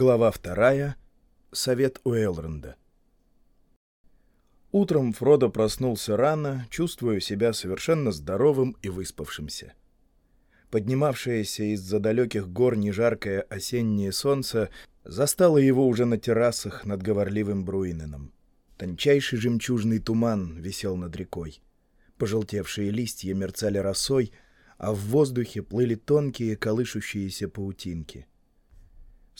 Глава вторая. Совет у Элронда. Утром Фродо проснулся рано, чувствуя себя совершенно здоровым и выспавшимся. Поднимавшееся из-за далеких гор нежаркое осеннее солнце застало его уже на террасах над говорливым Бруиненом. Тончайший жемчужный туман висел над рекой. Пожелтевшие листья мерцали росой, а в воздухе плыли тонкие колышущиеся паутинки.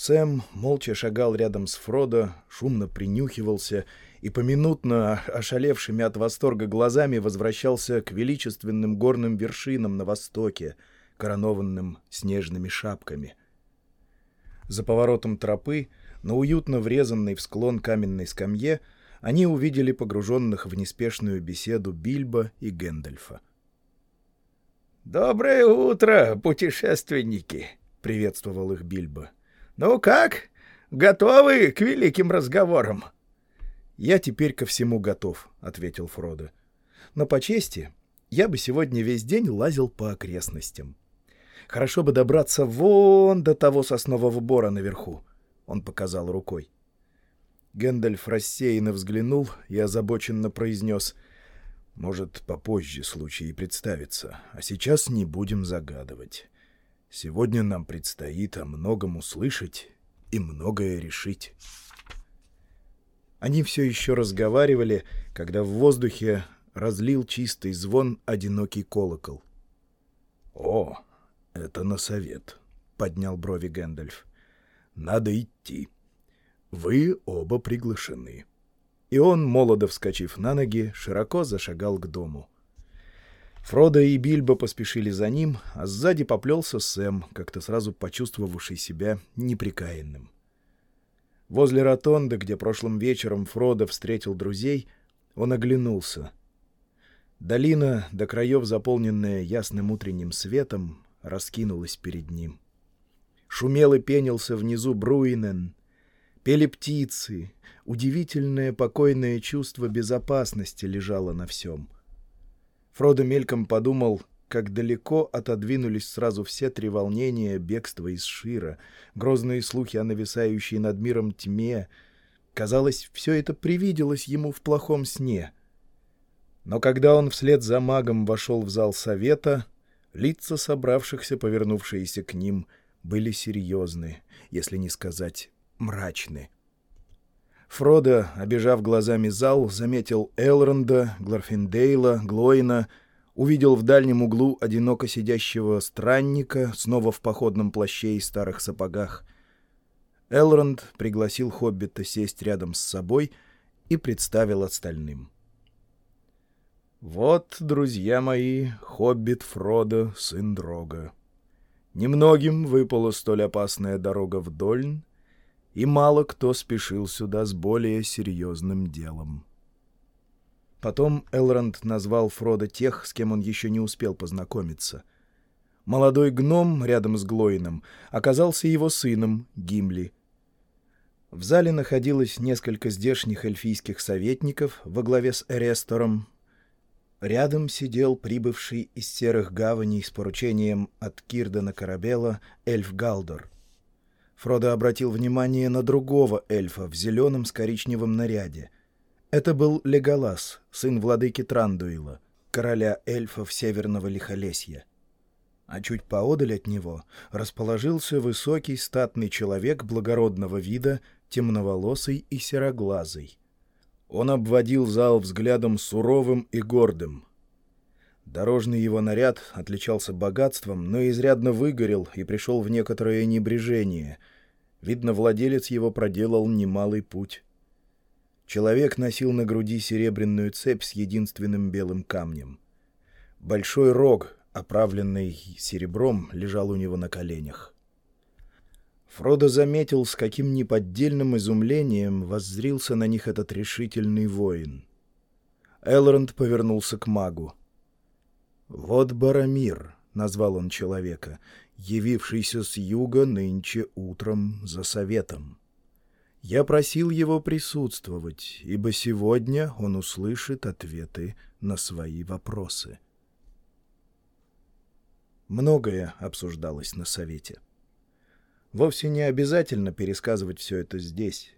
Сэм молча шагал рядом с Фродо, шумно принюхивался и поминутно, ошалевшими от восторга глазами, возвращался к величественным горным вершинам на востоке, коронованным снежными шапками. За поворотом тропы, на уютно врезанной в склон каменной скамье, они увидели погруженных в неспешную беседу Бильбо и Гэндальфа. «Доброе утро, путешественники!» — приветствовал их Бильбо. «Ну как? Готовы к великим разговорам?» «Я теперь ко всему готов», — ответил Фродо. «Но по чести, я бы сегодня весь день лазил по окрестностям. Хорошо бы добраться вон до того соснового бора наверху», — он показал рукой. Гэндальф рассеянно взглянул и озабоченно произнес «Может, попозже случай и представится, а сейчас не будем загадывать». Сегодня нам предстоит о многом услышать и многое решить. Они все еще разговаривали, когда в воздухе разлил чистый звон одинокий колокол. — О, это на совет, — поднял брови Гэндальф. — Надо идти. Вы оба приглашены. И он, молодо вскочив на ноги, широко зашагал к дому. — Фродо и Бильбо поспешили за ним, а сзади поплелся Сэм, как-то сразу почувствовавший себя неприкаянным. Возле ротонды, где прошлым вечером Фродо встретил друзей, он оглянулся. Долина, до краев заполненная ясным утренним светом, раскинулась перед ним. Шумел и пенился внизу Бруинен, пели птицы, удивительное покойное чувство безопасности лежало на всем — Фродо мельком подумал, как далеко отодвинулись сразу все три волнения бегства из Шира, грозные слухи о нависающей над миром тьме. Казалось, все это привиделось ему в плохом сне. Но когда он вслед за магом вошел в зал совета, лица собравшихся, повернувшиеся к ним, были серьезны, если не сказать мрачны. Фродо, обежав глазами зал, заметил Элронда, Гларфиндейла, Глоина, увидел в дальнем углу одиноко сидящего странника, снова в походном плаще и старых сапогах. Элронд пригласил хоббита сесть рядом с собой и представил остальным. «Вот, друзья мои, хоббит Фродо, сын Дрога. Немногим выпала столь опасная дорога в Дольн, и мало кто спешил сюда с более серьезным делом. Потом Элронд назвал Фрода тех, с кем он еще не успел познакомиться. Молодой гном рядом с Глоином оказался его сыном, Гимли. В зале находилось несколько здешних эльфийских советников во главе с Эрестором. Рядом сидел прибывший из серых гаваней с поручением от Кирдена Корабела эльф Галдор — Фродо обратил внимание на другого эльфа в зеленом с коричневым наряде. Это был Леголас, сын владыки Трандуила, короля эльфов Северного Лихолесья. А чуть поодаль от него расположился высокий статный человек благородного вида, темноволосый и сероглазый. Он обводил зал взглядом суровым и гордым. Дорожный его наряд отличался богатством, но изрядно выгорел и пришел в некоторое небрежение — Видно, владелец его проделал немалый путь. Человек носил на груди серебряную цепь с единственным белым камнем. Большой рог, оправленный серебром, лежал у него на коленях. Фродо заметил, с каким неподдельным изумлением воззрился на них этот решительный воин. Элронд повернулся к магу. «Вот Барамир», — назвал он человека, явившийся с юга нынче утром за советом. Я просил его присутствовать, ибо сегодня он услышит ответы на свои вопросы. Многое обсуждалось на совете. Вовсе не обязательно пересказывать все это здесь.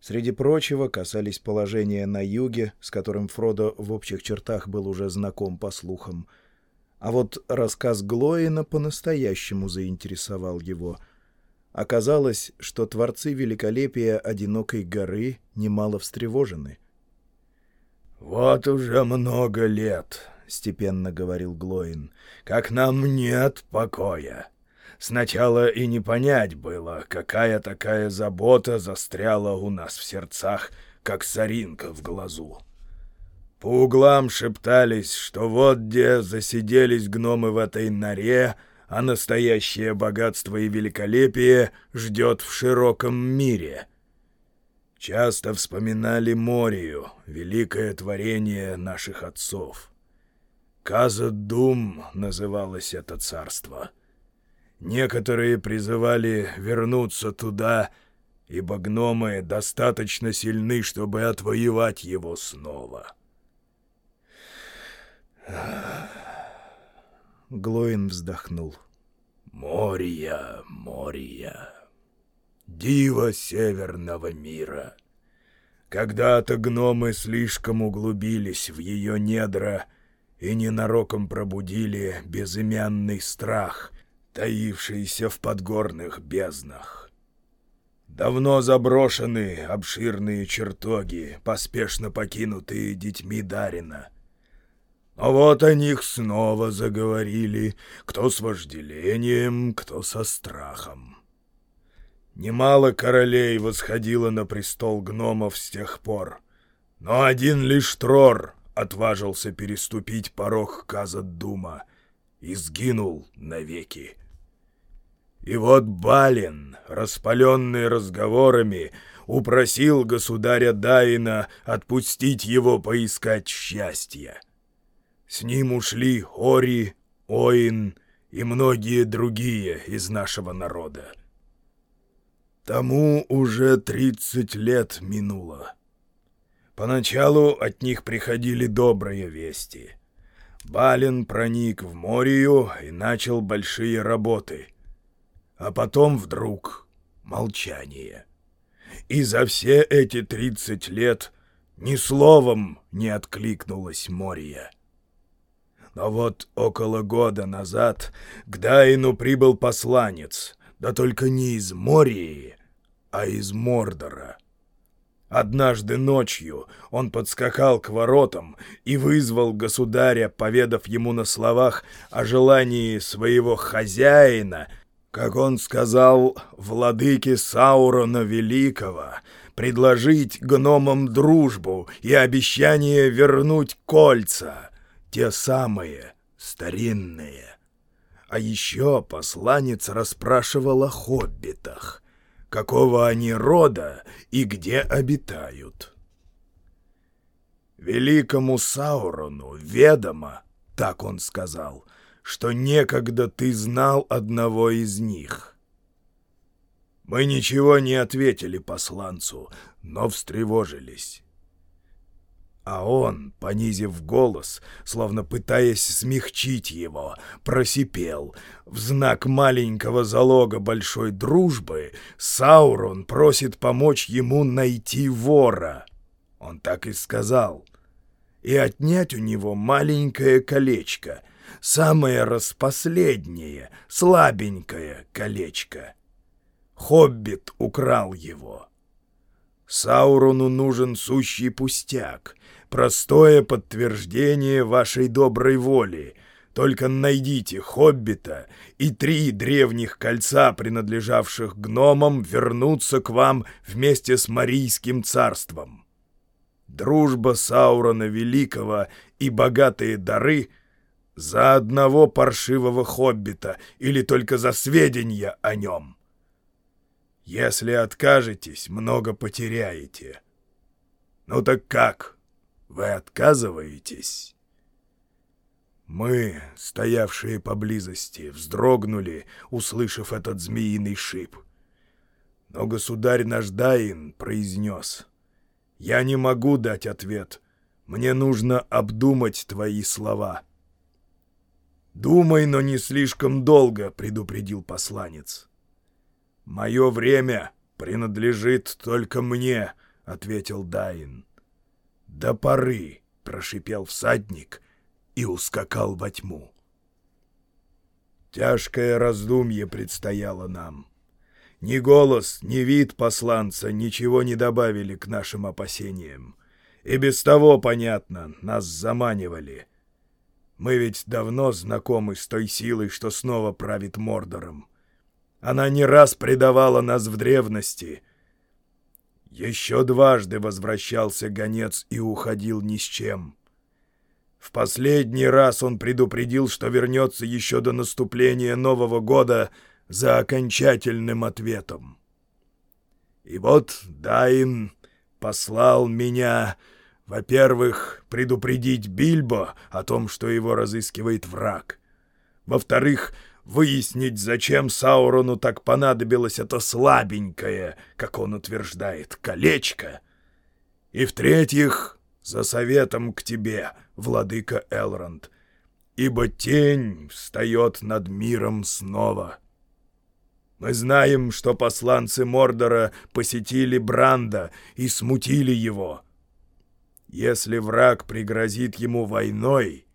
Среди прочего касались положения на юге, с которым Фродо в общих чертах был уже знаком по слухам. А вот рассказ Глоина по-настоящему заинтересовал его. Оказалось, что творцы великолепия одинокой горы немало встревожены. «Вот уже много лет», — степенно говорил Глоин, — «как нам нет покоя». Сначала и не понять было, какая такая забота застряла у нас в сердцах, как соринка в глазу. По углам шептались, что вот где засиделись гномы в этой норе, а настоящее богатство и великолепие ждет в широком мире. Часто вспоминали Морию, великое творение наших отцов. Каза-Дум называлось это царство — Некоторые призывали вернуться туда, ибо гномы достаточно сильны, чтобы отвоевать его снова. Глоин вздохнул. «Мория, Мория, диво северного мира. Когда-то гномы слишком углубились в ее недра и ненароком пробудили безымянный страх, таившиеся в подгорных безднах. Давно заброшены обширные чертоги, поспешно покинутые детьми Дарина. Но вот о них снова заговорили, кто с вожделением, кто со страхом. Немало королей восходило на престол гномов с тех пор, но один лишь Трор отважился переступить порог Казадума и сгинул навеки. И вот Балин, распаленный разговорами, упросил государя Дайна отпустить его поискать счастья. С ним ушли Ори, Оин и многие другие из нашего народа. Тому уже тридцать лет минуло. Поначалу от них приходили добрые вести. Балин проник в Морию и начал большие работы — а потом вдруг молчание. И за все эти тридцать лет ни словом не откликнулась Мория. Но вот около года назад к Дайну прибыл посланец, да только не из Мории, а из Мордора. Однажды ночью он подскакал к воротам и вызвал государя, поведав ему на словах о желании своего хозяина как он сказал владыке Саурона Великого, предложить гномам дружбу и обещание вернуть кольца, те самые старинные. А еще посланец расспрашивал о хоббитах, какого они рода и где обитают. Великому Саурону ведомо, так он сказал, что некогда ты знал одного из них. Мы ничего не ответили посланцу, но встревожились. А он, понизив голос, словно пытаясь смягчить его, просипел. В знак маленького залога большой дружбы Саурон просит помочь ему найти вора. Он так и сказал. И отнять у него маленькое колечко — самое распоследнее, слабенькое колечко. Хоббит украл его. Саурону нужен сущий пустяк, простое подтверждение вашей доброй воли. Только найдите Хоббита, и три древних кольца, принадлежавших гномам, вернутся к вам вместе с Марийским царством. Дружба Саурона Великого и богатые дары — за одного паршивого хоббита или только за сведения о нем. Если откажетесь, много потеряете. Ну так как? Вы отказываетесь? Мы, стоявшие поблизости, вздрогнули, услышав этот змеиный шип. Но государь наш Даин произнес, «Я не могу дать ответ. Мне нужно обдумать твои слова». «Думай, но не слишком долго», — предупредил посланец. «Мое время принадлежит только мне», — ответил Дайн. «До поры», — прошипел всадник и ускакал во тьму. Тяжкое раздумье предстояло нам. Ни голос, ни вид посланца ничего не добавили к нашим опасениям. И без того, понятно, нас заманивали. Мы ведь давно знакомы с той силой, что снова правит Мордором. Она не раз предавала нас в древности. Еще дважды возвращался гонец и уходил ни с чем. В последний раз он предупредил, что вернется еще до наступления Нового года за окончательным ответом. И вот Дайн послал меня, во-первых, предупредить Бильбо о том, что его разыскивает враг. Во-вторых, выяснить, зачем Саурону так понадобилось это слабенькое, как он утверждает, колечко. И в-третьих, за советом к тебе, владыка Элронд, ибо тень встает над миром снова. Мы знаем, что посланцы Мордора посетили Бранда и смутили его. Если враг пригрозит ему войной,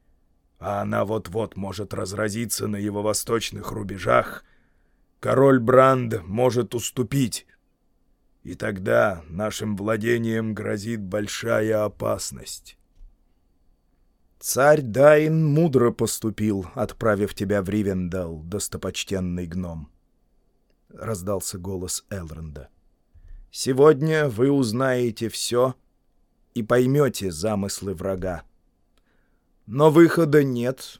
а она вот-вот может разразиться на его восточных рубежах, король Бранд может уступить. И тогда нашим владениям грозит большая опасность. Царь Дайн мудро поступил, отправив тебя в Ривендал, достопочтенный гном. — раздался голос Элронда. «Сегодня вы узнаете все и поймете замыслы врага. Но выхода нет,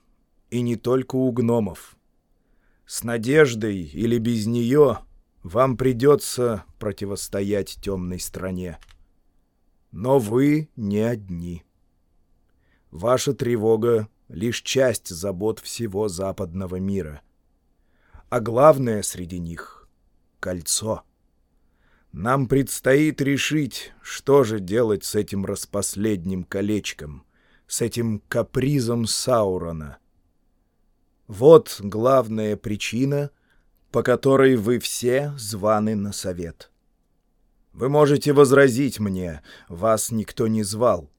и не только у гномов. С надеждой или без нее вам придется противостоять темной стране. Но вы не одни. Ваша тревога — лишь часть забот всего западного мира. А главное среди них — кольцо. Нам предстоит решить, что же делать с этим распоследним колечком — с этим капризом Саурона. Вот главная причина, по которой вы все званы на совет. Вы можете возразить мне, вас никто не звал.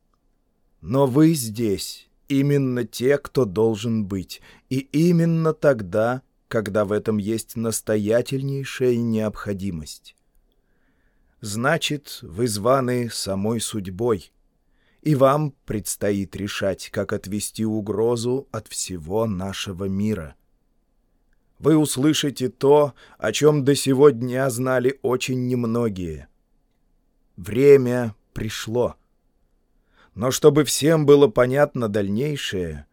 Но вы здесь, именно те, кто должен быть, и именно тогда, когда в этом есть настоятельнейшая необходимость. Значит, вы званы самой судьбой, и вам предстоит решать, как отвести угрозу от всего нашего мира. Вы услышите то, о чем до сего дня знали очень немногие. Время пришло. Но чтобы всем было понятно дальнейшее,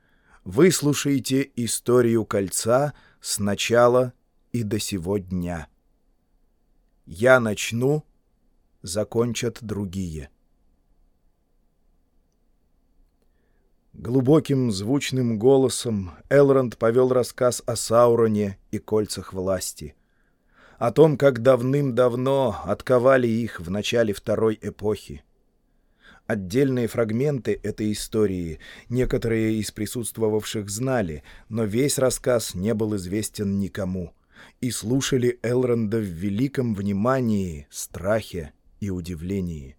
выслушайте историю кольца с начала и до сего дня. Я начну, закончат другие. Глубоким звучным голосом Элронд повел рассказ о Сауроне и кольцах власти. О том, как давным-давно отковали их в начале Второй эпохи. Отдельные фрагменты этой истории некоторые из присутствовавших знали, но весь рассказ не был известен никому, и слушали Элронда в великом внимании, страхе и удивлении.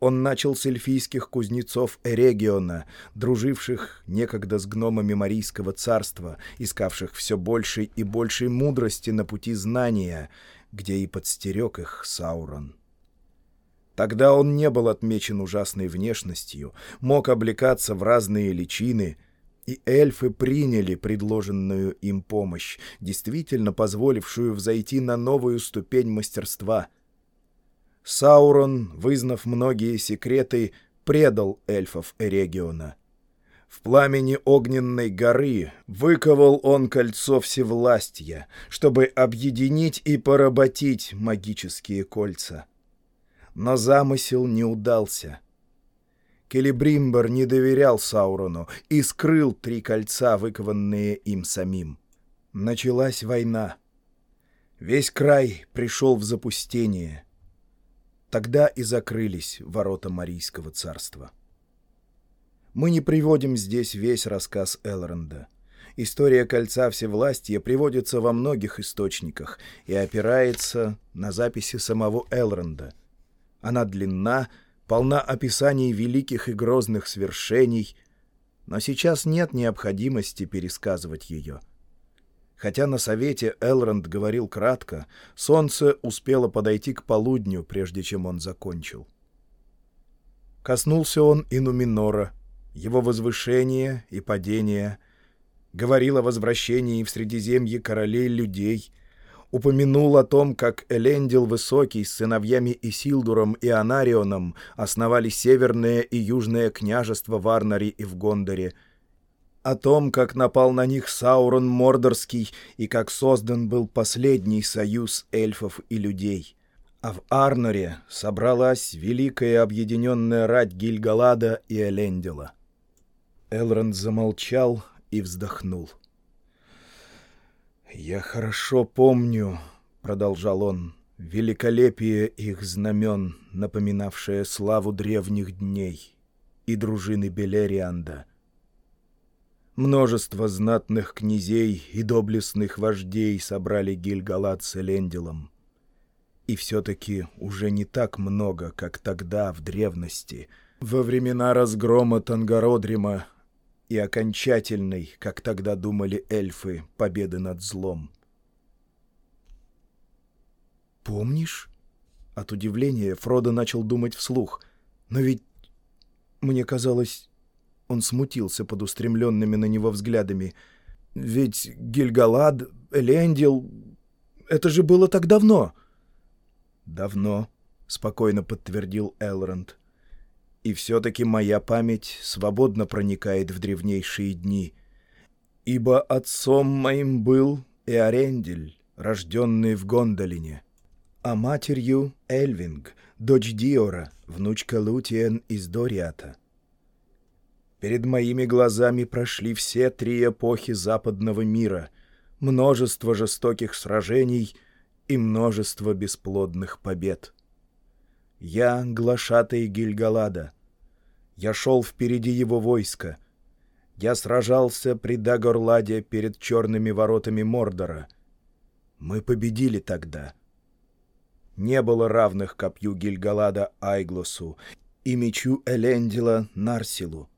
Он начал с эльфийских кузнецов Эрегиона, друживших некогда с гномами Марийского царства, искавших все большей и большей мудрости на пути знания, где и подстерег их Саурон. Тогда он не был отмечен ужасной внешностью, мог облекаться в разные личины, и эльфы приняли предложенную им помощь, действительно позволившую взойти на новую ступень мастерства — Саурон, вызнав многие секреты, предал эльфов Эрегиона. В пламени огненной горы выковал он кольцо всевластья, чтобы объединить и поработить магические кольца. Но замысел не удался. Келебримбор не доверял Саурону и скрыл три кольца, выкованные им самим. Началась война. Весь край пришел в запустение — Тогда и закрылись ворота Марийского царства. Мы не приводим здесь весь рассказ Элронда. История кольца всевластия приводится во многих источниках и опирается на записи самого Элронда. Она длинна, полна описаний великих и грозных свершений, но сейчас нет необходимости пересказывать ее. Хотя на совете Элронд говорил кратко, солнце успело подойти к полудню, прежде чем он закончил. Коснулся он и Нуминора, его возвышения и падения — говорил о возвращении в Средиземье королей людей, упомянул о том, как Элендил Высокий с сыновьями Исилдуром и Анарионом основали северное и южное княжество в Арнаре и в Гондоре, о том, как напал на них Саурон Мордорский и как создан был последний союз эльфов и людей. А в Арноре собралась великая объединенная рать Гильгалада и Элендила. Элронд замолчал, и вздохнул. «Я хорошо помню», — продолжал он, — «великолепие их знамен, напоминавшее славу древних дней и дружины Белерианда. Множество знатных князей и доблестных вождей собрали Гильгалат с Элендилом. И все-таки уже не так много, как тогда, в древности, во времена разгрома Тангародрима и окончательной, как тогда думали эльфы, победы над злом. «Помнишь?» От удивления Фродо начал думать вслух. «Но ведь, мне казалось, он смутился под устремленными на него взглядами. Ведь Гильгалад, Элендил... Это же было так давно!» «Давно», — спокойно подтвердил Элронд. И все-таки моя память свободно проникает в древнейшие дни. Ибо отцом моим был Эорендель, рожденный в Гондолине, а матерью — Эльвинг, дочь Диора, внучка Лутиен из Дориата. Перед моими глазами прошли все три эпохи западного мира, множество жестоких сражений и множество бесплодных побед. Я — глашатый Гильгалада. Я шел впереди его войска. Я сражался при Дагорладе перед черными воротами Мордора. Мы победили тогда. Не было равных копью Гильгалада Айглосу и мечу Элендила Нарсилу.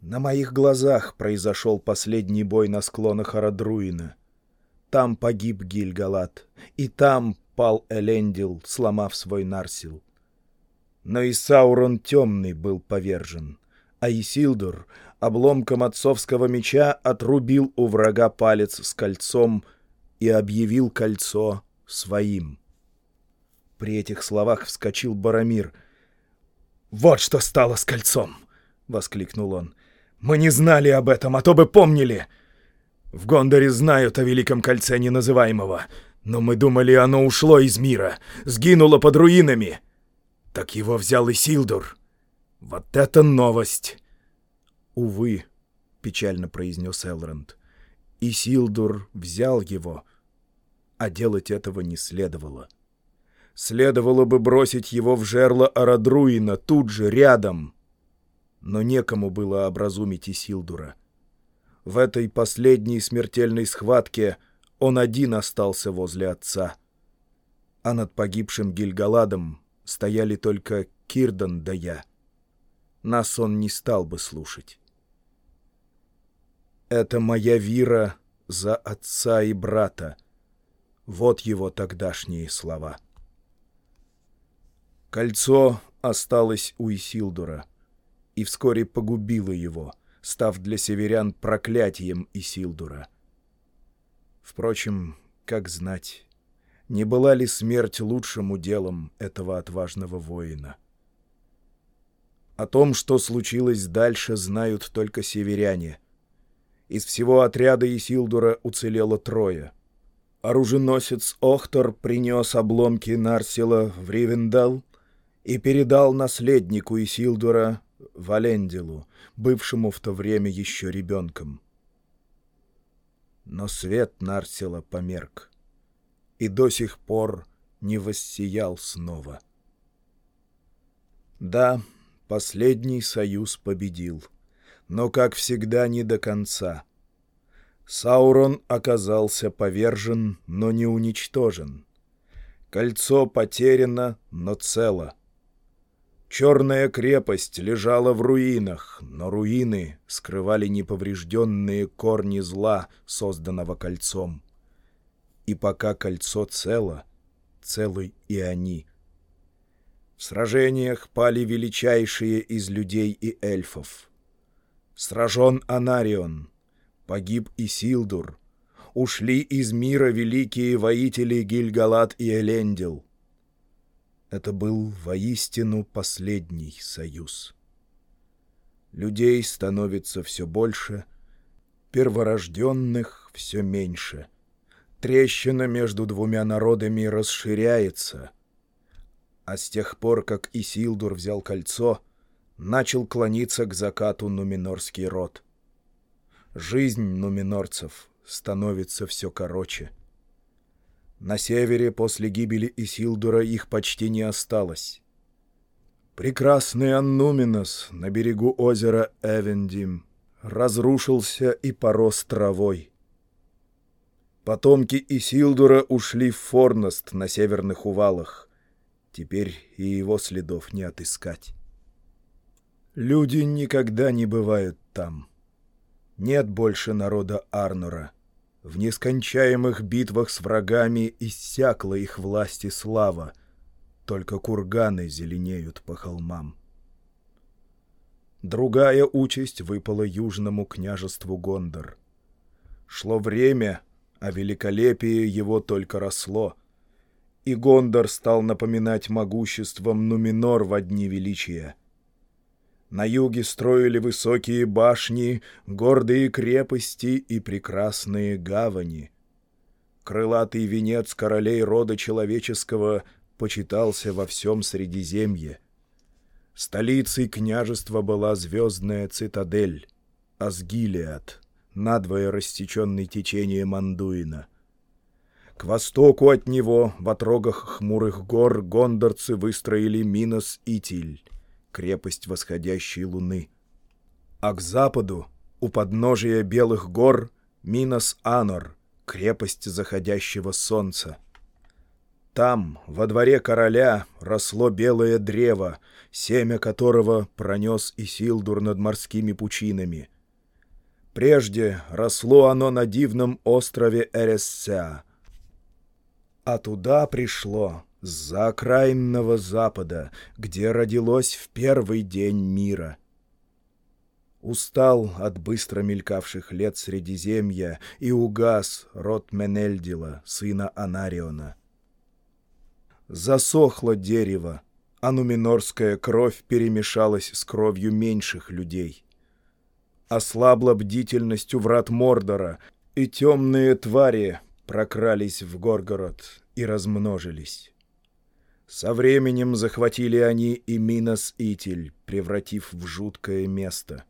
На моих глазах произошел последний бой на склонах Арадруина. Там погиб Гильгалад, и там пал Элендил, сломав свой нарсил. Но и Саурон Темный был повержен, а Исилдур обломком отцовского меча отрубил у врага палец с кольцом и объявил кольцо своим. При этих словах вскочил Барамир. «Вот что стало с кольцом!» — воскликнул он. «Мы не знали об этом, а то бы помнили! В Гондоре знают о Великом Кольце Неназываемого, но мы думали, оно ушло из мира, сгинуло под руинами. Так его взял и Силдур. Вот это новость! Увы, печально произнес Элронд. И Силдур взял его, а делать этого не следовало. Следовало бы бросить его в жерло Арадруина тут же, рядом. Но некому было образумить Исилдура. В этой последней смертельной схватке — он один остался возле отца. А над погибшим Гильгаладом стояли только Кирдан да я. Нас он не стал бы слушать. Это моя вира за отца и брата. Вот его тогдашние слова. Кольцо осталось у Исилдура и вскоре погубило его, став для северян проклятием Исилдура — Впрочем, как знать, не была ли смерть лучшим уделом этого отважного воина? О том, что случилось дальше, знают только северяне. Из всего отряда Исилдура уцелело трое. Оруженосец Охтор принес обломки Нарсила в Ривендал и передал наследнику Исилдура Валендилу, бывшему в то время еще ребенком но свет Нарсела померк и до сих пор не воссиял снова. Да, последний союз победил, но, как всегда, не до конца. Саурон оказался повержен, но не уничтожен. Кольцо потеряно, но цело. Черная крепость лежала в руинах, но руины скрывали неповрежденные корни зла, созданного кольцом. И пока кольцо цело, целы и они. В сражениях пали величайшие из людей и эльфов. Сражен Анарион, погиб Исилдур, ушли из мира великие воители Гильгалат и Элендил. Это был воистину последний союз. Людей становится все больше, перворожденных все меньше. Трещина между двумя народами расширяется. А с тех пор, как Исилдур взял кольцо, начал клониться к закату нуминорский род. Жизнь нуминорцев становится все короче. На севере после гибели Исилдура их почти не осталось. Прекрасный Аннуминос на берегу озера Эвендим разрушился и порос травой. Потомки Исилдура ушли в Форност на северных увалах. Теперь и его следов не отыскать. Люди никогда не бывают там. Нет больше народа Арнура. В нескончаемых битвах с врагами иссякла их власть и слава. Только курганы зеленеют по холмам. Другая участь выпала южному княжеству Гондор. Шло время, а великолепие его только росло, и Гондор стал напоминать могуществом Нуминор в дни величия — на юге строили высокие башни, гордые крепости и прекрасные гавани. Крылатый венец королей рода человеческого почитался во всем Средиземье. Столицей княжества была звездная цитадель, Асгилиад, надвое рассеченный течением Андуина. К востоку от него, в отрогах хмурых гор, гондорцы выстроили Минос-Итиль, крепость восходящей луны. А к западу, у подножия белых гор, Минос-Анор, крепость заходящего солнца. Там, во дворе короля, росло белое древо, семя которого пронес Исилдур над морскими пучинами. Прежде росло оно на дивном острове Эрессеа. А туда пришло с-за окраинного запада, где родилось в первый день мира. Устал от быстро мелькавших лет Средиземья и угас род Менельдила, сына Анариона. Засохло дерево, а нуминорская кровь перемешалась с кровью меньших людей. Ослабла бдительность у врат Мордора, и темные твари прокрались в Горгород и размножились. Со временем захватили они и Минос-Итиль, превратив в жуткое место.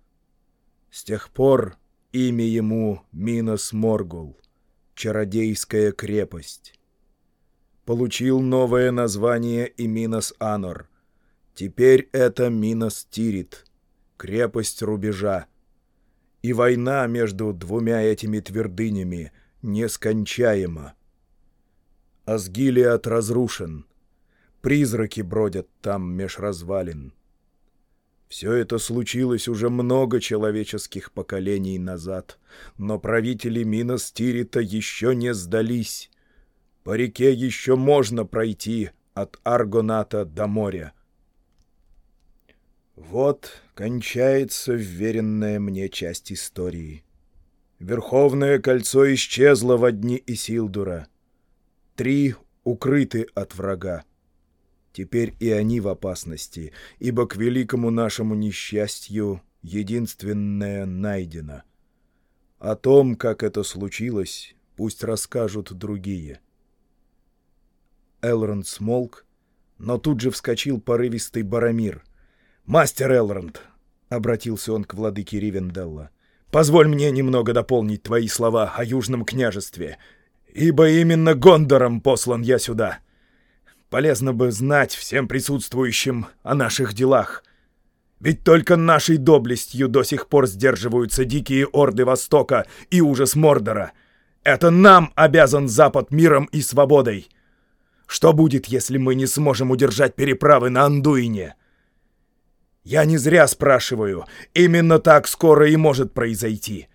С тех пор имя ему Минос-Моргул, чародейская крепость. Получил новое название и Минос-Анор. Теперь это Минос-Тирит, крепость рубежа. И война между двумя этими твердынями нескончаема. Асгилиад разрушен — Призраки бродят там меж развалин. Все это случилось уже много человеческих поколений назад, но правители Минос Тирита еще не сдались. По реке еще можно пройти от Аргоната до моря. Вот кончается вверенная мне часть истории. Верховное кольцо исчезло в дни Исилдура. Три укрыты от врага. Теперь и они в опасности, ибо к великому нашему несчастью единственное найдено. О том, как это случилось, пусть расскажут другие. Элронд смолк, но тут же вскочил порывистый Барамир. «Мастер Элронд!» — обратился он к владыке Ривенделла. «Позволь мне немного дополнить твои слова о Южном княжестве, ибо именно Гондором послан я сюда». Полезно бы знать всем присутствующим о наших делах. Ведь только нашей доблестью до сих пор сдерживаются дикие орды Востока и ужас Мордора. Это нам обязан Запад миром и свободой. Что будет, если мы не сможем удержать переправы на Андуине? Я не зря спрашиваю. Именно так скоро и может произойти.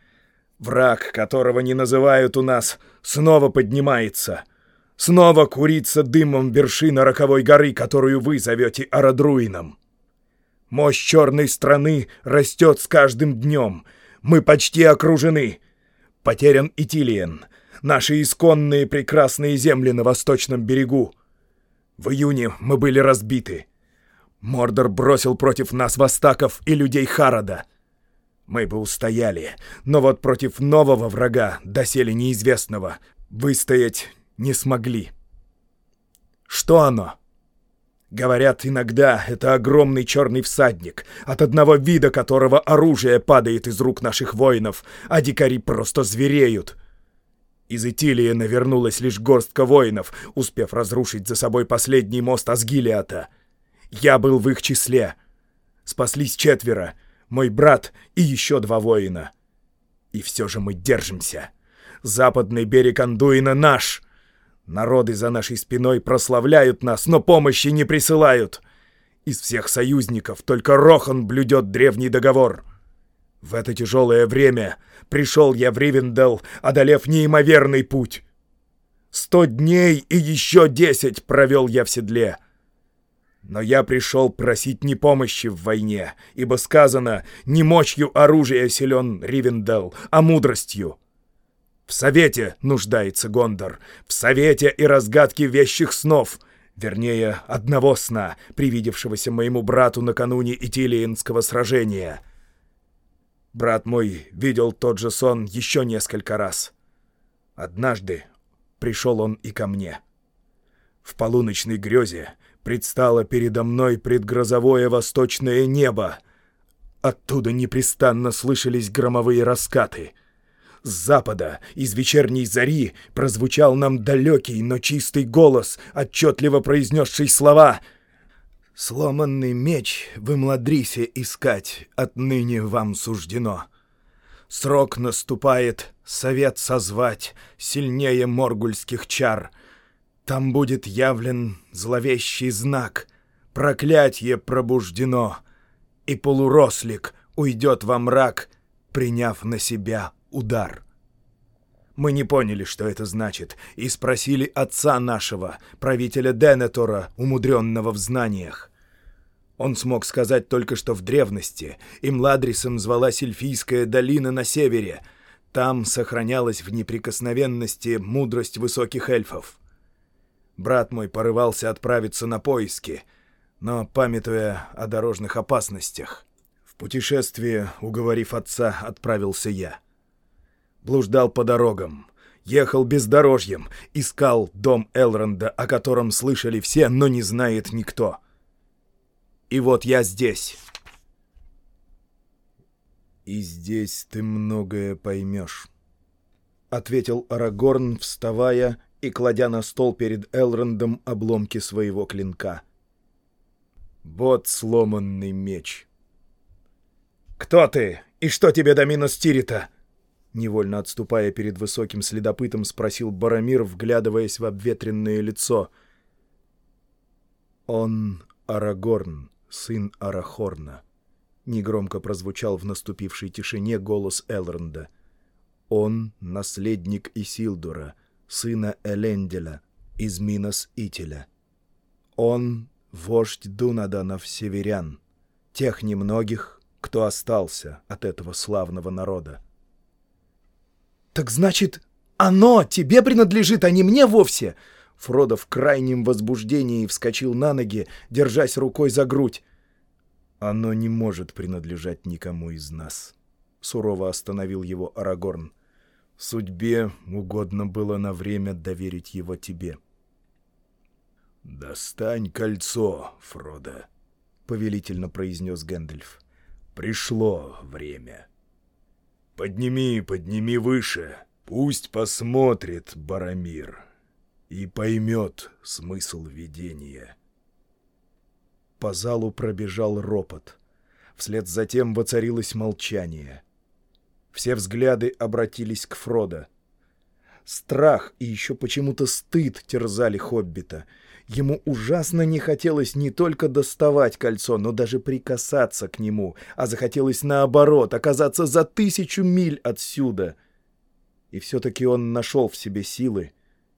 Враг, которого не называют у нас, снова поднимается. Снова курится дымом вершина роковой горы, которую вы зовете Арадруином. Мощь черной страны растет с каждым днем. Мы почти окружены. Потерян Итилиен, наши исконные прекрасные земли на восточном берегу. В июне мы были разбиты. Мордор бросил против нас востаков и людей Харада. Мы бы устояли, но вот против нового врага, доселе неизвестного, выстоять не смогли. Что оно? Говорят, иногда это огромный черный всадник, от одного вида которого оружие падает из рук наших воинов, а дикари просто звереют. Из Итилии навернулась лишь горстка воинов, успев разрушить за собой последний мост Асгилиата. Я был в их числе. Спаслись четверо, мой брат и еще два воина. И все же мы держимся. Западный берег Андуина наш — Народы за нашей спиной прославляют нас, но помощи не присылают. Из всех союзников только Рохан блюдет древний договор. В это тяжелое время пришел я в Ривендел, одолев неимоверный путь. Сто дней и еще десять провел я в седле. Но я пришел просить не помощи в войне, ибо сказано, не мощью оружия силен Ривендел, а мудростью. В совете нуждается Гондор, в совете и разгадке вещих снов, вернее, одного сна, привидевшегося моему брату накануне Итилиенского сражения. Брат мой видел тот же сон еще несколько раз. Однажды пришел он и ко мне. В полуночной грезе предстало передо мной предгрозовое восточное небо. Оттуда непрестанно слышались громовые раскаты — с запада, из вечерней зари, прозвучал нам далекий, но чистый голос, отчетливо произнесший слова «Сломанный меч вы младрисе искать, отныне вам суждено. Срок наступает, совет созвать, сильнее моргульских чар. Там будет явлен зловещий знак, проклятье пробуждено, и полурослик уйдет во мрак, приняв на себя удар. Мы не поняли, что это значит, и спросили отца нашего, правителя Денетора, умудренного в знаниях. Он смог сказать только, что в древности им Ладрисом звала Сильфийская долина на севере. Там сохранялась в неприкосновенности мудрость высоких эльфов. Брат мой порывался отправиться на поиски, но, памятуя о дорожных опасностях, в путешествие, уговорив отца, отправился я блуждал по дорогам, ехал бездорожьем, искал дом Элронда, о котором слышали все, но не знает никто. И вот я здесь. «И здесь ты многое поймешь», — ответил Арагорн, вставая и кладя на стол перед Элрондом обломки своего клинка. «Вот сломанный меч». «Кто ты? И что тебе до Минос Тирита?» Невольно отступая перед высоким следопытом, спросил Барамир, вглядываясь в обветренное лицо. «Он Арагорн, сын Арахорна», — негромко прозвучал в наступившей тишине голос Элронда. «Он — наследник Исилдура, сына Эленделя, из Минос Ителя. Он — вождь Дунаданов северян, тех немногих, кто остался от этого славного народа. «Так значит, оно тебе принадлежит, а не мне вовсе!» Фродо в крайнем возбуждении вскочил на ноги, держась рукой за грудь. «Оно не может принадлежать никому из нас», — сурово остановил его Арагорн. «Судьбе угодно было на время доверить его тебе». «Достань кольцо, Фродо», — повелительно произнес Гэндальф. «Пришло время». Подними, подними выше. Пусть посмотрит Барамир и поймет смысл видения. По залу пробежал ропот. Вслед за тем воцарилось молчание. Все взгляды обратились к Фродо. Страх и еще почему-то стыд терзали Хоббита. Ему ужасно не хотелось не только доставать кольцо, но даже прикасаться к нему, а захотелось наоборот оказаться за тысячу миль отсюда. И все-таки он нашел в себе силы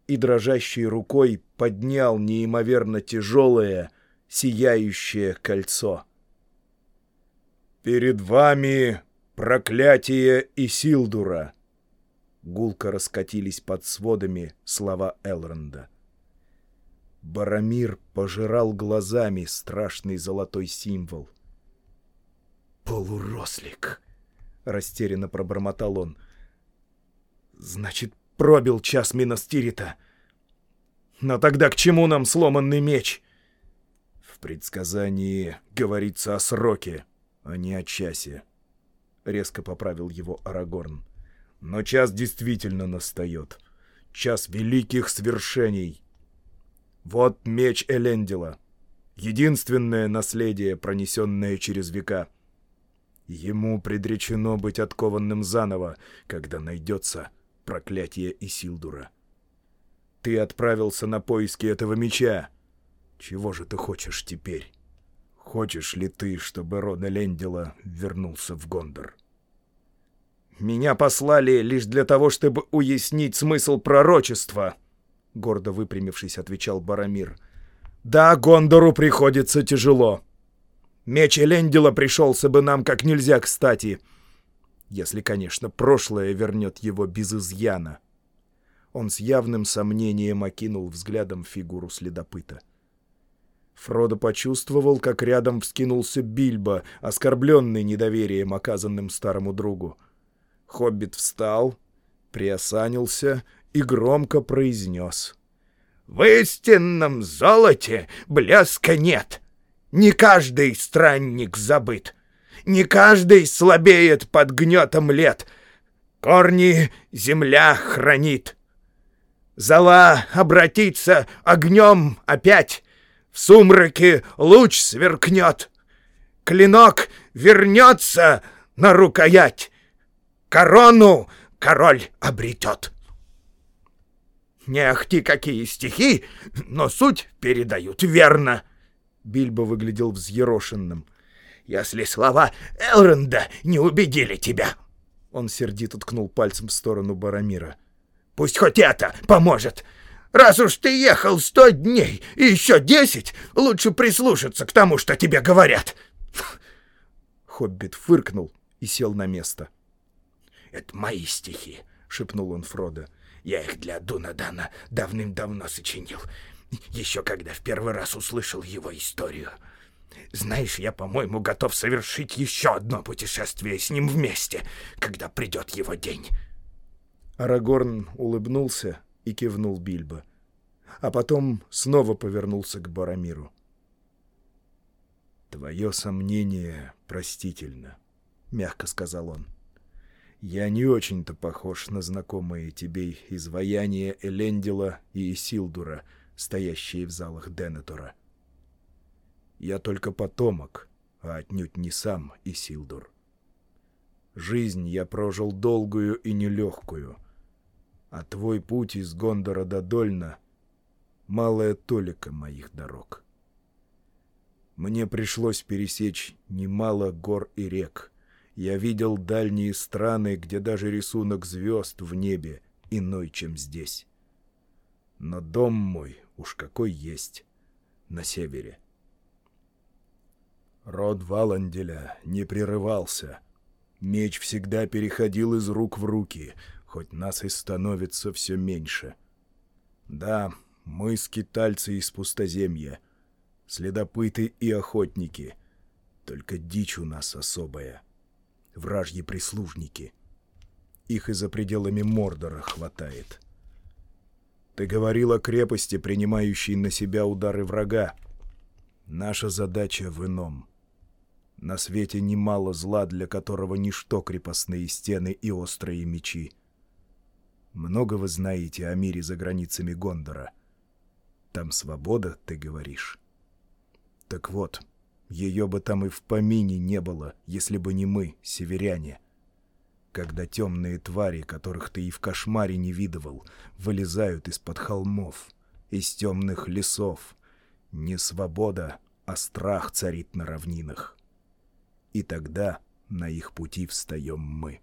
и дрожащей рукой поднял неимоверно тяжелое, сияющее кольцо. «Перед вами проклятие Исилдура!» Гулко раскатились под сводами слова Элронда. Барамир пожирал глазами страшный золотой символ. «Полурослик!» — растерянно пробормотал он. «Значит, пробил час Минастирита. Но тогда к чему нам сломанный меч?» «В предсказании говорится о сроке, а не о часе», — резко поправил его Арагорн. Но час действительно настает. Час великих свершений. Вот меч Элендила. Единственное наследие, пронесенное через века. Ему предречено быть откованным заново, когда найдется проклятие Исилдура. Ты отправился на поиски этого меча. Чего же ты хочешь теперь? Хочешь ли ты, чтобы род Элендила вернулся в Гондор?» «Меня послали лишь для того, чтобы уяснить смысл пророчества», — гордо выпрямившись, отвечал Барамир. «Да, Гондору приходится тяжело. Меч Элендила пришелся бы нам как нельзя кстати, если, конечно, прошлое вернет его без изъяна». Он с явным сомнением окинул взглядом фигуру следопыта. Фродо почувствовал, как рядом вскинулся Бильбо, оскорбленный недоверием, оказанным старому другу. Хоббит встал, приосанился и громко произнес. «В истинном золоте блеска нет. Не каждый странник забыт. Не каждый слабеет под гнетом лет. Корни земля хранит. Зала обратится огнем опять. В сумраке луч сверкнет. Клинок вернется на рукоять корону король обретет. Не ахти какие стихи, но суть передают верно. Бильбо выглядел взъерошенным. Если слова Элронда не убедили тебя. Он сердито ткнул пальцем в сторону Барамира. Пусть хоть это поможет. Раз уж ты ехал сто дней и еще десять, лучше прислушаться к тому, что тебе говорят. Хоббит фыркнул и сел на место. — «Это мои стихи», — шепнул он Фродо. «Я их для Дунадана давным-давно сочинил, еще когда в первый раз услышал его историю. Знаешь, я, по-моему, готов совершить еще одно путешествие с ним вместе, когда придет его день». Арагорн улыбнулся и кивнул Бильбо, а потом снова повернулся к Барамиру. «Твое сомнение простительно», — мягко сказал он. Я не очень-то похож на знакомые тебе изваяния Элендила и Исилдура, стоящие в залах Денетора. Я только потомок, а отнюдь не сам Исилдур. Жизнь я прожил долгую и нелегкую, а твой путь из Гондора до Дольна — малая толика моих дорог. Мне пришлось пересечь немало гор и рек — я видел дальние страны, где даже рисунок звезд в небе иной, чем здесь. Но дом мой уж какой есть, на севере. Род Валанделя не прерывался. Меч всегда переходил из рук в руки, хоть нас и становится все меньше. Да, мы скитальцы из пустоземья, следопыты и охотники, только дичь у нас особая — вражьи прислужники. Их и за пределами Мордора хватает. Ты говорил о крепости, принимающей на себя удары врага. Наша задача в ином. На свете немало зла, для которого ничто крепостные стены и острые мечи. Много вы знаете о мире за границами Гондора. Там свобода, ты говоришь. Так вот, Ее бы там и в помине не было, если бы не мы, северяне. Когда темные твари, которых ты и в кошмаре не видывал, вылезают из-под холмов, из темных лесов, не свобода, а страх царит на равнинах. И тогда на их пути встаем мы.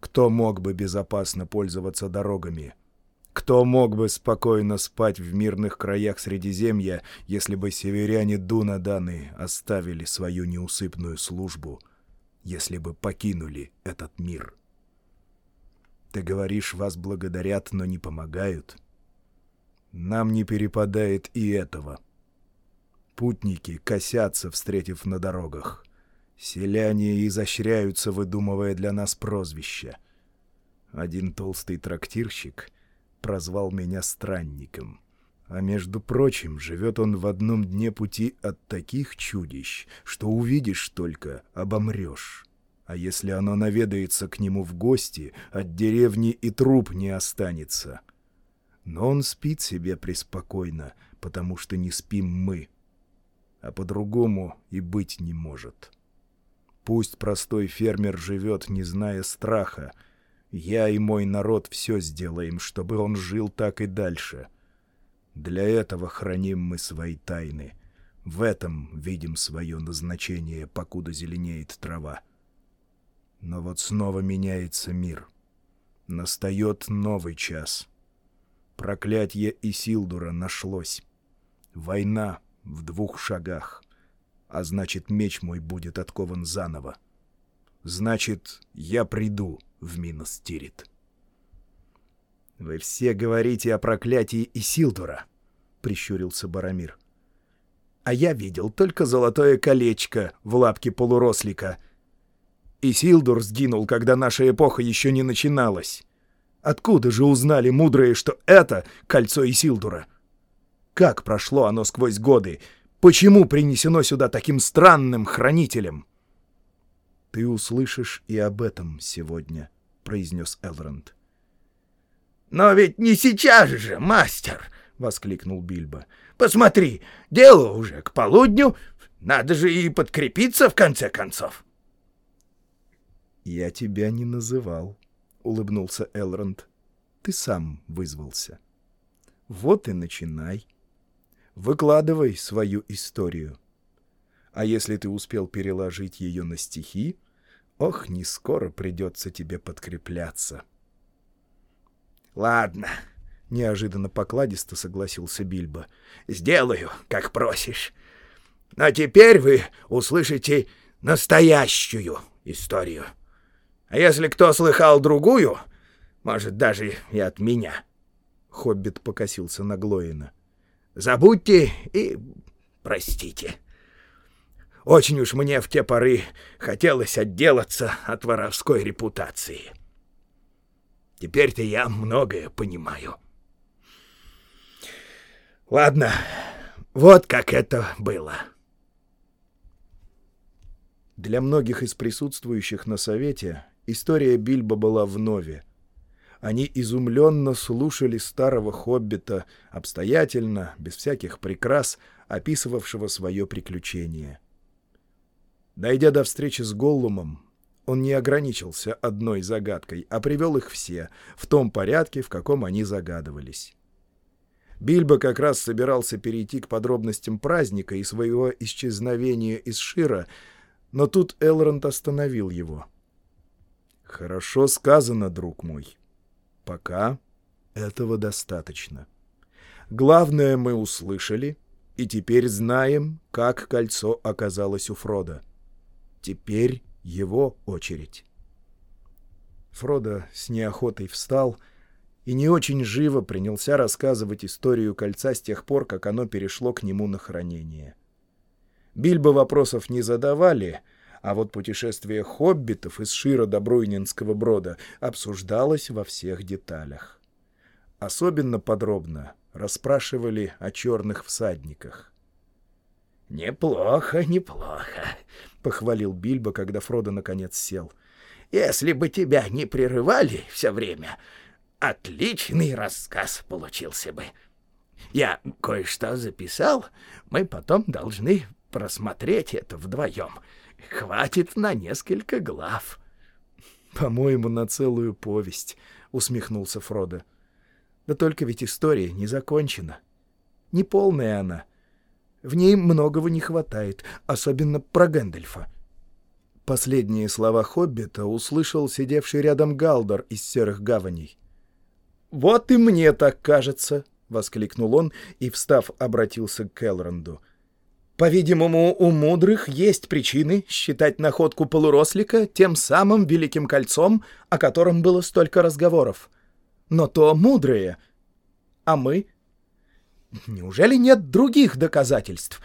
Кто мог бы безопасно пользоваться дорогами? Кто мог бы спокойно спать в мирных краях Средиземья, если бы северяне Дунаданы оставили свою неусыпную службу, если бы покинули этот мир? Ты говоришь, вас благодарят, но не помогают. Нам не перепадает и этого. Путники косятся, встретив на дорогах. Селяне изощряются, выдумывая для нас прозвища. Один толстый трактирщик прозвал меня странником. А между прочим, живет он в одном дне пути от таких чудищ, что увидишь только, обомрешь. А если оно наведается к нему в гости, от деревни и труп не останется. Но он спит себе преспокойно, потому что не спим мы. А по-другому и быть не может. Пусть простой фермер живет, не зная страха. Я и мой народ все сделаем, чтобы он жил так и дальше. Для этого храним мы свои тайны. В этом видим свое назначение, покуда зеленеет трава. Но вот снова меняется мир. Настает новый час. Проклятье Исилдура нашлось. Война в двух шагах а значит, меч мой будет откован заново. Значит, я приду в Минос-Тирит. «Вы все говорите о проклятии Исилдура», — прищурился Барамир. «А я видел только золотое колечко в лапке полурослика. Исилдур сгинул, когда наша эпоха еще не начиналась. Откуда же узнали мудрые, что это кольцо Исилдура? Как прошло оно сквозь годы, Почему принесено сюда таким странным хранителем?» «Ты услышишь и об этом сегодня», — произнес Элронд. «Но ведь не сейчас же, мастер!» — воскликнул Бильбо. «Посмотри, дело уже к полудню, надо же и подкрепиться в конце концов». «Я тебя не называл», — улыбнулся Элронд. «Ты сам вызвался. Вот и начинай». Выкладывай свою историю. А если ты успел переложить ее на стихи, ох, не скоро придется тебе подкрепляться. «Ладно», — неожиданно покладисто согласился Бильбо. «Сделаю, как просишь. Но теперь вы услышите настоящую историю. А если кто слыхал другую, может, даже и от меня». Хоббит покосился на Глоина. — Забудьте и простите. Очень уж мне в те поры хотелось отделаться от воровской репутации. Теперь-то я многое понимаю. Ладно, вот как это было. Для многих из присутствующих на совете история Бильбо была вновь. Они изумленно слушали старого хоббита, обстоятельно, без всяких прикрас, описывавшего свое приключение. Дойдя до встречи с Голлумом, он не ограничился одной загадкой, а привел их все, в том порядке, в каком они загадывались. Бильбо как раз собирался перейти к подробностям праздника и своего исчезновения из Шира, но тут Элронд остановил его. «Хорошо сказано, друг мой. Пока этого достаточно. Главное мы услышали, и теперь знаем, как кольцо оказалось у Фрода. Теперь его очередь. Фродо с неохотой встал и не очень живо принялся рассказывать историю кольца с тех пор, как оно перешло к нему на хранение. Бильбо вопросов не задавали — а вот путешествие хоббитов из Шира до Бруйнинского брода обсуждалось во всех деталях. Особенно подробно расспрашивали о черных всадниках. «Неплохо, неплохо», — похвалил Бильбо, когда Фродо наконец сел. «Если бы тебя не прерывали все время, отличный рассказ получился бы. Я кое-что записал, мы потом должны просмотреть это вдвоем хватит на несколько глав. — По-моему, на целую повесть, — усмехнулся Фродо. — Да только ведь история не закончена. Неполная она. В ней многого не хватает, особенно про Гэндальфа. Последние слова Хоббита услышал сидевший рядом Галдор из Серых Гаваней. «Вот и мне так кажется!» — воскликнул он и, встав, обратился к Элронду. «По-видимому, у мудрых есть причины считать находку полурослика тем самым великим кольцом, о котором было столько разговоров. Но то мудрые. А мы? Неужели нет других доказательств?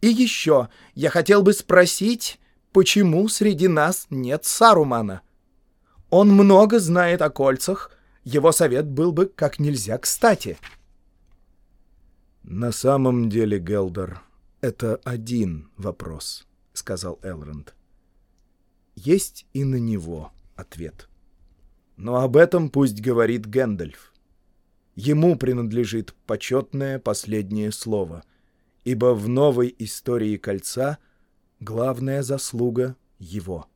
И еще, я хотел бы спросить, почему среди нас нет Сарумана? Он много знает о кольцах, его совет был бы как нельзя кстати». «На самом деле, Гелдер, это один вопрос», — сказал Элронд. «Есть и на него ответ. Но об этом пусть говорит Гэндальф. Ему принадлежит почетное последнее слово, ибо в новой истории кольца главная заслуга его».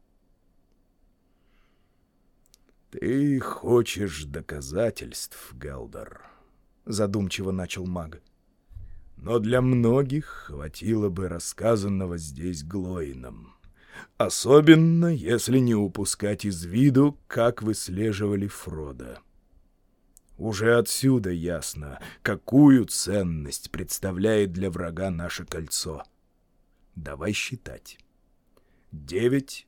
«Ты хочешь доказательств, Гелдер?» — задумчиво начал маг но для многих хватило бы рассказанного здесь Глоином. Особенно, если не упускать из виду, как выслеживали Фрода. Уже отсюда ясно, какую ценность представляет для врага наше кольцо. Давай считать. Девять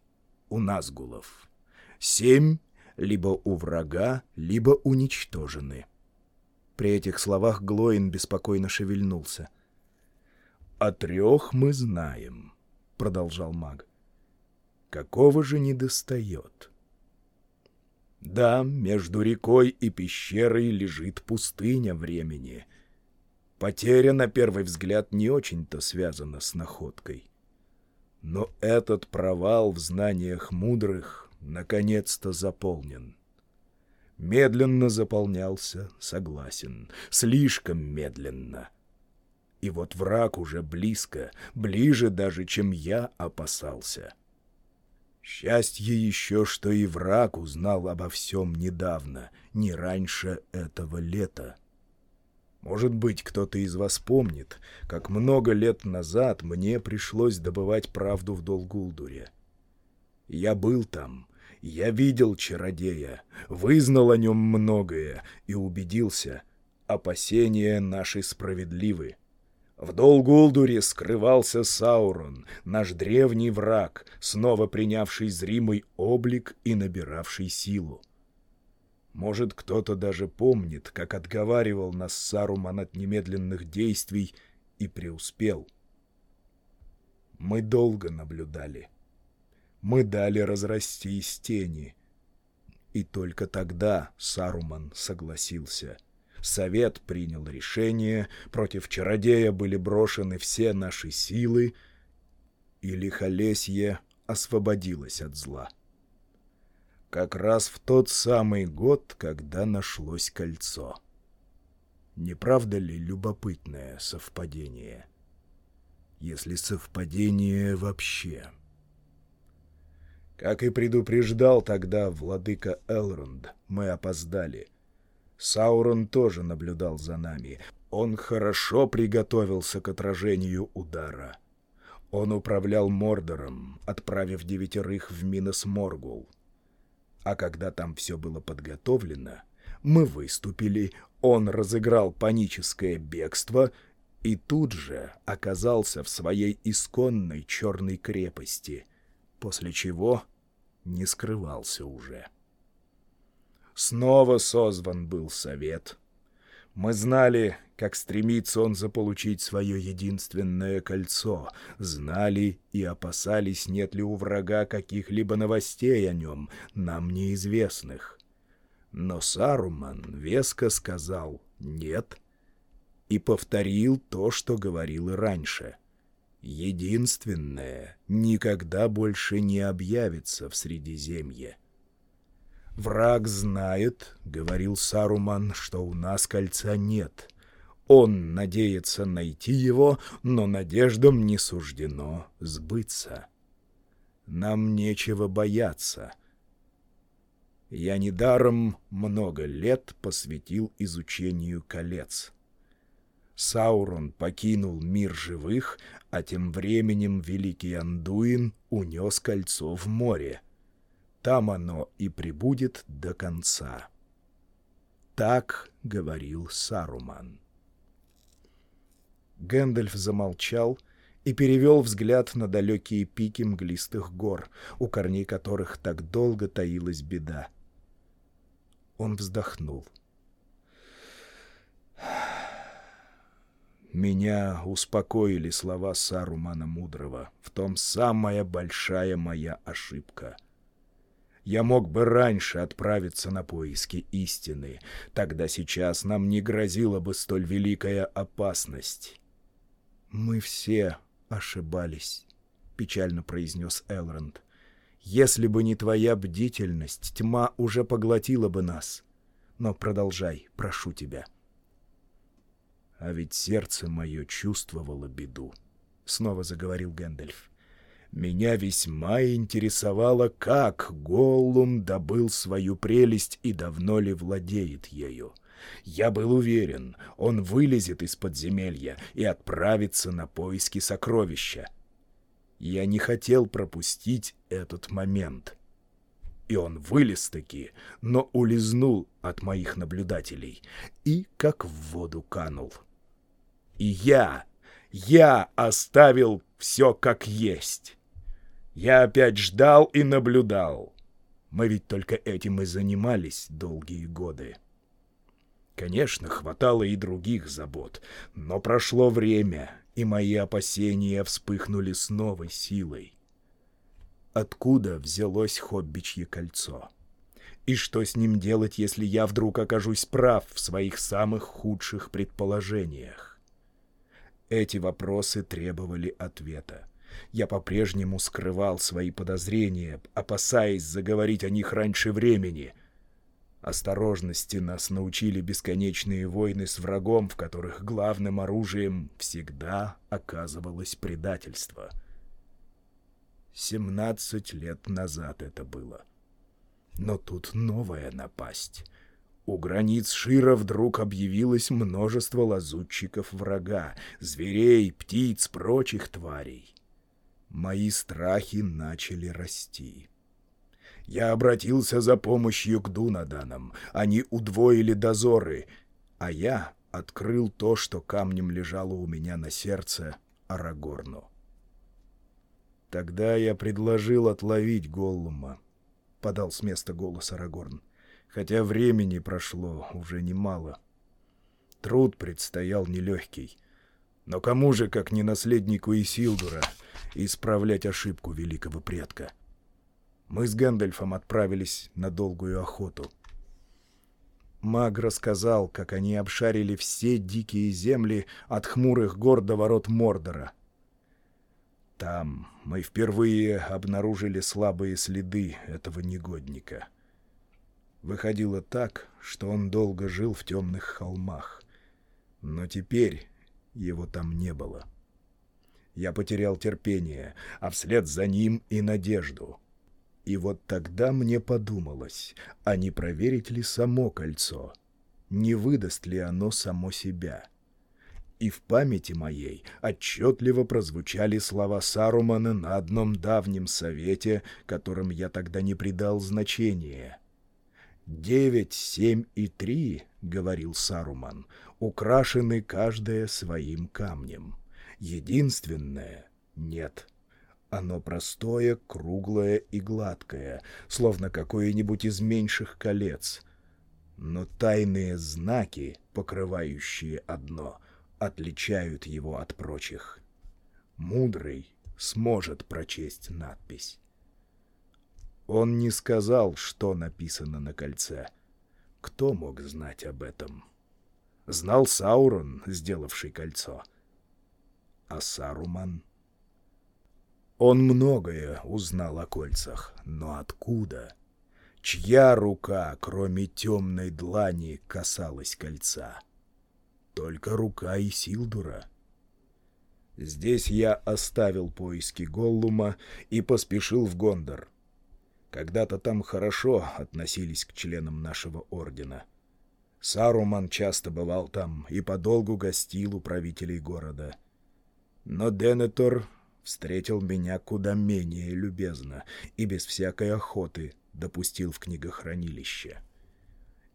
у Назгулов. Семь либо у врага, либо уничтожены. При этих словах Глоин беспокойно шевельнулся. «О трех мы знаем», — продолжал маг. «Какого же не достает?» «Да, между рекой и пещерой лежит пустыня времени. Потеря, на первый взгляд, не очень-то связана с находкой. Но этот провал в знаниях мудрых наконец-то заполнен. Медленно заполнялся, согласен, слишком медленно. И вот враг уже близко, ближе даже, чем я опасался. Счастье еще, что и враг узнал обо всем недавно, не раньше этого лета. Может быть, кто-то из вас помнит, как много лет назад мне пришлось добывать правду в Долгулдуре. Я был там, я видел чародея, вызнал о нем многое и убедился, опасения наши справедливы. В Долгулдуре скрывался Саурон, наш древний враг, снова принявший зримый облик и набиравший силу. Может, кто-то даже помнит, как отговаривал нас Саруман от немедленных действий и преуспел. Мы долго наблюдали — мы дали разрастись тени. И только тогда Саруман согласился. Совет принял решение, против чародея были брошены все наши силы, и лихолесье освободилось от зла. Как раз в тот самый год, когда нашлось кольцо. Не правда ли любопытное совпадение? Если совпадение вообще... Как и предупреждал тогда владыка Элронд, мы опоздали. Саурон тоже наблюдал за нами. Он хорошо приготовился к отражению удара. Он управлял Мордором, отправив девятерых в Минос Моргул. А когда там все было подготовлено, мы выступили, он разыграл паническое бегство и тут же оказался в своей исконной черной крепости — после чего не скрывался уже. Снова созван был совет. Мы знали, как стремится он заполучить свое единственное кольцо, знали и опасались, нет ли у врага каких-либо новостей о нем, нам неизвестных. Но Саруман веско сказал «нет» и повторил то, что говорил и раньше — единственное, никогда больше не объявится в Средиземье. «Враг знает, — говорил Саруман, — что у нас кольца нет. Он надеется найти его, но надеждам не суждено сбыться. Нам нечего бояться. Я недаром много лет посвятил изучению колец. Саурон покинул мир живых, а тем временем великий Андуин унес кольцо в море. Там оно и прибудет до конца. Так говорил Саруман. Гэндальф замолчал и перевел взгляд на далекие пики мглистых гор, у корней которых так долго таилась беда. Он вздохнул. Меня успокоили слова Сарумана Мудрого. В том самая большая моя ошибка. Я мог бы раньше отправиться на поиски истины. Тогда сейчас нам не грозила бы столь великая опасность. «Мы все ошибались», — печально произнес Элронд. «Если бы не твоя бдительность, тьма уже поглотила бы нас. Но продолжай, прошу тебя». «А ведь сердце мое чувствовало беду», — снова заговорил Гэндальф. «Меня весьма интересовало, как Голлум добыл свою прелесть и давно ли владеет ею. Я был уверен, он вылезет из подземелья и отправится на поиски сокровища. Я не хотел пропустить этот момент. И он вылез-таки, но улизнул от моих наблюдателей и как в воду канул. И я, я оставил все как есть. Я опять ждал и наблюдал. Мы ведь только этим и занимались долгие годы. Конечно, хватало и других забот, но прошло время, и мои опасения вспыхнули с новой силой. Откуда взялось хоббичье кольцо? И что с ним делать, если я вдруг окажусь прав в своих самых худших предположениях? Эти вопросы требовали ответа. Я по-прежнему скрывал свои подозрения, опасаясь заговорить о них раньше времени — Осторожности нас научили бесконечные войны с врагом, в которых главным оружием всегда оказывалось предательство. Семнадцать лет назад это было. Но тут новая напасть. У границ Шира вдруг объявилось множество лазутчиков врага, зверей, птиц, прочих тварей. Мои страхи начали расти. Я обратился за помощью к Дунаданам. Они удвоили дозоры, а я открыл то, что камнем лежало у меня на сердце, Арагорну. Тогда я предложил отловить Голлума, — подал с места голос Арагорн, хотя времени прошло уже немало. Труд предстоял нелегкий. Но кому же, как не наследнику Исилдура, исправлять ошибку великого предка? — мы с Гэндальфом отправились на долгую охоту. Маг рассказал, как они обшарили все дикие земли от хмурых гор до ворот Мордора. Там мы впервые обнаружили слабые следы этого негодника. Выходило так, что он долго жил в темных холмах. Но теперь его там не было. Я потерял терпение, а вслед за ним и надежду — и вот тогда мне подумалось, а не проверить ли само кольцо? Не выдаст ли оно само себя? И в памяти моей отчетливо прозвучали слова Сарумана на одном давнем совете, которым я тогда не придал значения. «Девять, семь и три, — говорил Саруман, — украшены каждое своим камнем. Единственное — нет». Оно простое, круглое и гладкое, словно какое-нибудь из меньших колец. Но тайные знаки, покрывающие одно, отличают его от прочих. Мудрый сможет прочесть надпись. Он не сказал, что написано на кольце. Кто мог знать об этом? Знал Саурон, сделавший кольцо. А Саруман — он многое узнал о кольцах, но откуда? Чья рука, кроме темной длани, касалась кольца? только рука Исилдура. Здесь я оставил поиски Голлума и поспешил в Гондор. Когда-то там хорошо относились к членам нашего ордена. Саруман часто бывал там и подолгу гостил у правителей города. Но Денетор встретил меня куда менее любезно и без всякой охоты допустил в книгохранилище.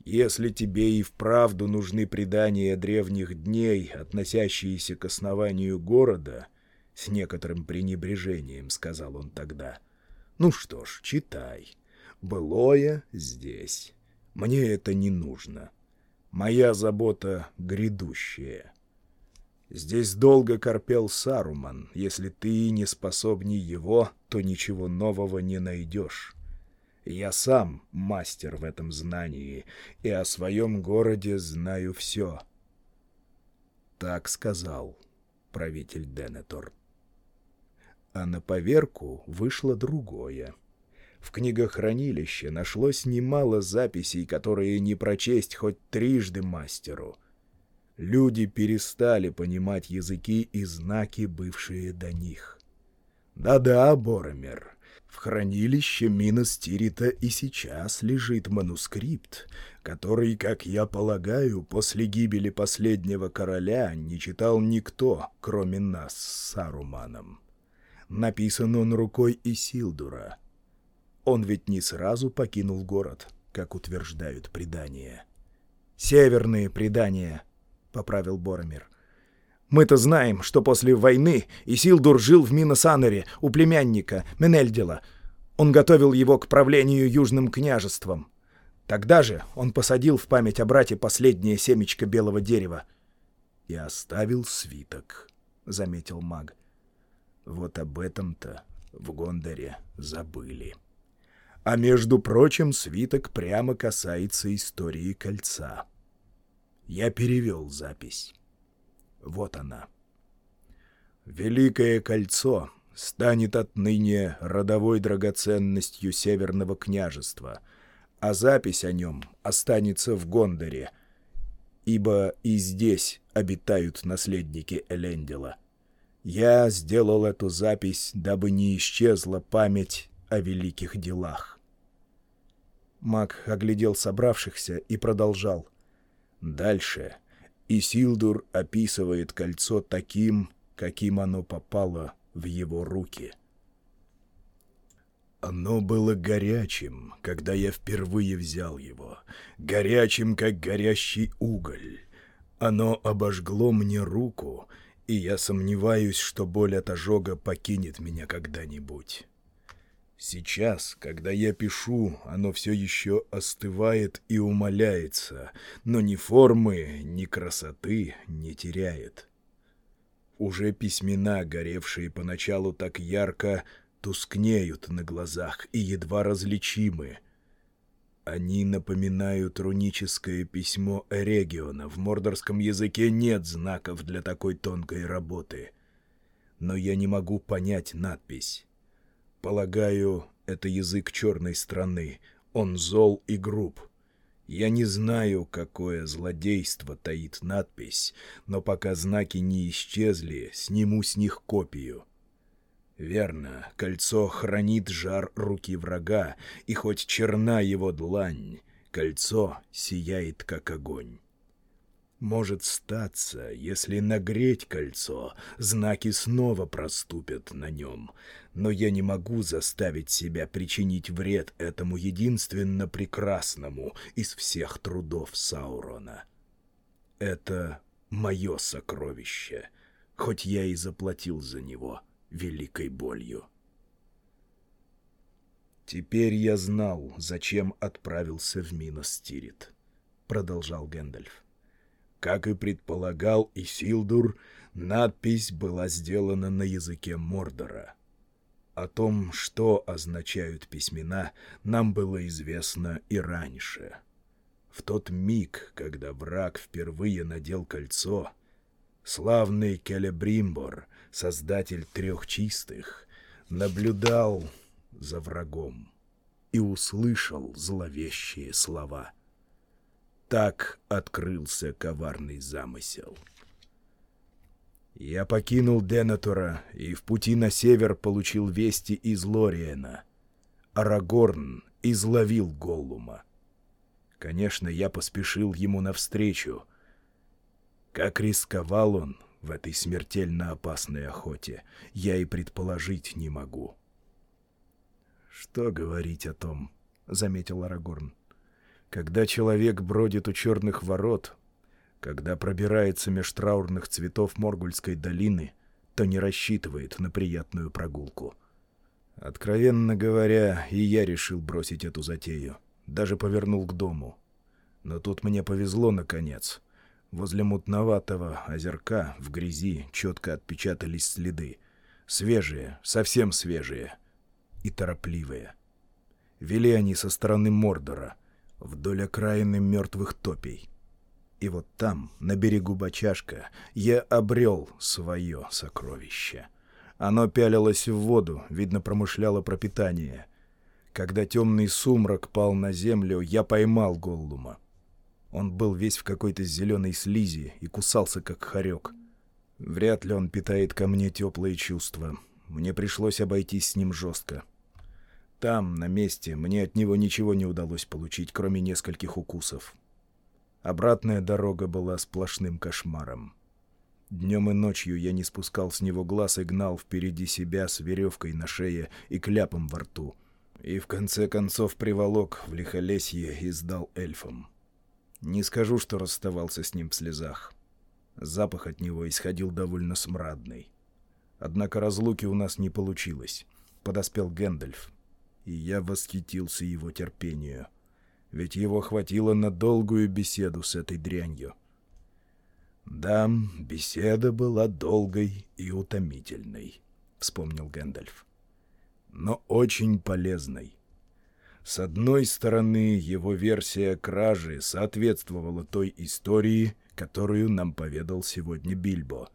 Если тебе и вправду нужны предания древних дней, относящиеся к основанию города, с некоторым пренебрежением сказал он тогда, ну что ж, читай. Былое здесь. Мне это не нужно. Моя забота грядущая. Здесь долго корпел Саруман. Если ты не способней его, то ничего нового не найдешь. Я сам мастер в этом знании, и о своем городе знаю все. Так сказал правитель Денетор. А на поверку вышло другое. В книгохранилище нашлось немало записей, которые не прочесть хоть трижды мастеру. Люди перестали понимать языки и знаки, бывшие до них. Да-да, Боромер, в хранилище Минос Тирита и сейчас лежит манускрипт, который, как я полагаю, после гибели последнего короля не читал никто, кроме нас с Саруманом. Написан он рукой Исилдура. Он ведь не сразу покинул город, как утверждают предания. «Северные предания», — поправил Боромир. Мы-то знаем, что после войны Исилдур жил в Миносанере у племянника Менельдела. Он готовил его к правлению Южным княжеством. Тогда же он посадил в память о брате последнее семечко белого дерева. «И оставил свиток», — заметил маг. «Вот об этом-то в Гондоре забыли». А между прочим, свиток прямо касается истории кольца. Я перевел запись. Вот она. Великое кольцо станет отныне родовой драгоценностью Северного княжества, а запись о нем останется в Гондоре, ибо и здесь обитают наследники Элендила. Я сделал эту запись, дабы не исчезла память о великих делах. Маг оглядел собравшихся и продолжал. Дальше и Силдур описывает кольцо таким, каким оно попало в его руки. Оно было горячим, когда я впервые взял его, горячим, как горящий уголь. Оно обожгло мне руку, и я сомневаюсь, что боль от ожога покинет меня когда-нибудь. Сейчас, когда я пишу, оно все еще остывает и умоляется, но ни формы, ни красоты не теряет. Уже письмена, горевшие поначалу так ярко, тускнеют на глазах и едва различимы. Они напоминают руническое письмо Эрегиона. В мордорском языке нет знаков для такой тонкой работы. Но я не могу понять надпись. Полагаю, это язык черной страны. Он зол и груб. Я не знаю, какое злодейство таит надпись, но пока знаки не исчезли, сниму с них копию. Верно, кольцо хранит жар руки врага, и хоть черна его длань, кольцо сияет, как огонь. Может статься, если нагреть кольцо, знаки снова проступят на нем, но я не могу заставить себя причинить вред этому единственно прекрасному из всех трудов Саурона. Это мое сокровище, хоть я и заплатил за него великой болью. «Теперь я знал, зачем отправился в Миностирит», — продолжал Гэндальф. Как и предполагал Исилдур, надпись была сделана на языке Мордора. О том, что означают письмена, нам было известно и раньше. В тот миг, когда враг впервые надел кольцо, славный Келебримбор, создатель трех чистых, наблюдал за врагом и услышал зловещие слова — так открылся коварный замысел. Я покинул Денатора и в пути на север получил вести из Лориена. Арагорн изловил Голлума. Конечно, я поспешил ему навстречу. Как рисковал он в этой смертельно опасной охоте, я и предположить не могу. «Что говорить о том?» — заметил Арагорн. «Когда человек бродит у черных ворот, когда пробирается меж траурных цветов Моргульской долины, то не рассчитывает на приятную прогулку. Откровенно говоря, и я решил бросить эту затею. Даже повернул к дому. Но тут мне повезло, наконец. Возле мутноватого озерка в грязи четко отпечатались следы. Свежие, совсем свежие и торопливые. Вели они со стороны Мордора, вдоль окраины мертвых топей. И вот там, на берегу Бочашка, я обрел свое сокровище. Оно пялилось в воду, видно, промышляло пропитание. Когда темный сумрак пал на землю, я поймал Голлума. Он был весь в какой-то зеленой слизи и кусался, как хорек. Вряд ли он питает ко мне теплые чувства. Мне пришлось обойтись с ним жестко. Там, на месте, мне от него ничего не удалось получить, кроме нескольких укусов. Обратная дорога была сплошным кошмаром. Днем и ночью я не спускал с него глаз и гнал впереди себя с веревкой на шее и кляпом во рту. И в конце концов приволок в лихолесье и сдал эльфам. Не скажу, что расставался с ним в слезах. Запах от него исходил довольно смрадный. Однако разлуки у нас не получилось. Подоспел Гэндальф, и я восхитился его терпению — ведь его хватило на долгую беседу с этой дрянью. «Да, беседа была долгой и утомительной», — вспомнил Гэндальф. «Но очень полезной. С одной стороны, его версия кражи соответствовала той истории, которую нам поведал сегодня Бильбо.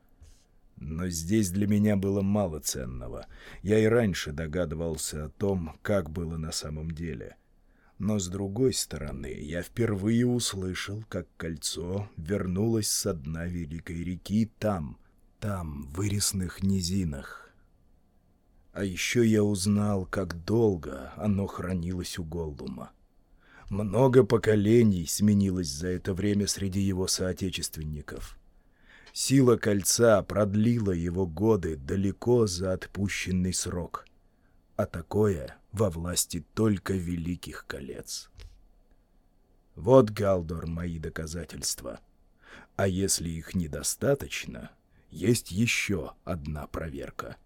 Но здесь для меня было мало ценного. Я и раньше догадывался о том, как было на самом деле — но с другой стороны, я впервые услышал, как кольцо вернулось со дна Великой реки там, там, в вырезных низинах. А еще я узнал, как долго оно хранилось у Голдума. Много поколений сменилось за это время среди его соотечественников. Сила кольца продлила его годы далеко за отпущенный срок. А такое во власти только великих колец. Вот, Галдор, мои доказательства. А если их недостаточно, есть еще одна проверка.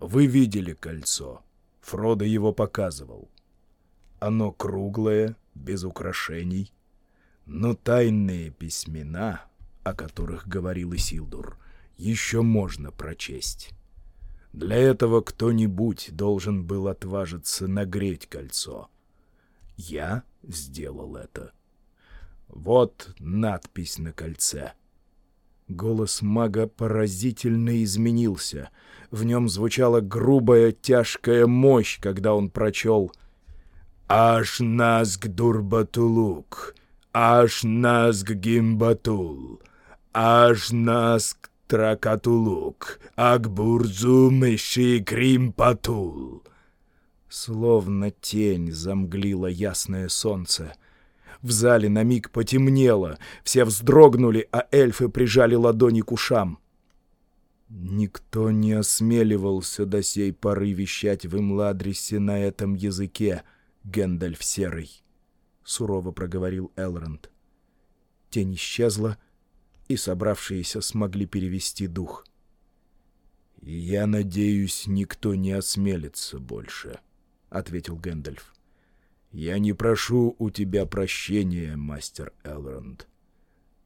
Вы видели кольцо. Фродо его показывал. Оно круглое, без украшений, но тайные письмена, о которых говорил Исилдур, еще можно прочесть. Для этого кто-нибудь должен был отважиться нагреть кольцо. Я сделал это. Вот надпись на кольце. Голос мага поразительно изменился. В нем звучала грубая, тяжкая мощь, когда он прочел «Аш назг дурбатулук, аш назг гимбатул, аш назг Тракатулук, Акбурзу Мыши Кримпатул. Словно тень замглило ясное солнце. В зале на миг потемнело, все вздрогнули, а эльфы прижали ладони к ушам. Никто не осмеливался до сей поры вещать в Имладрисе на этом языке, Гэндальф Серый, — сурово проговорил Элронд. Тень исчезла, — и собравшиеся смогли перевести дух. «Я надеюсь, никто не осмелится больше», — ответил Гэндальф. «Я не прошу у тебя прощения, мастер Элронд.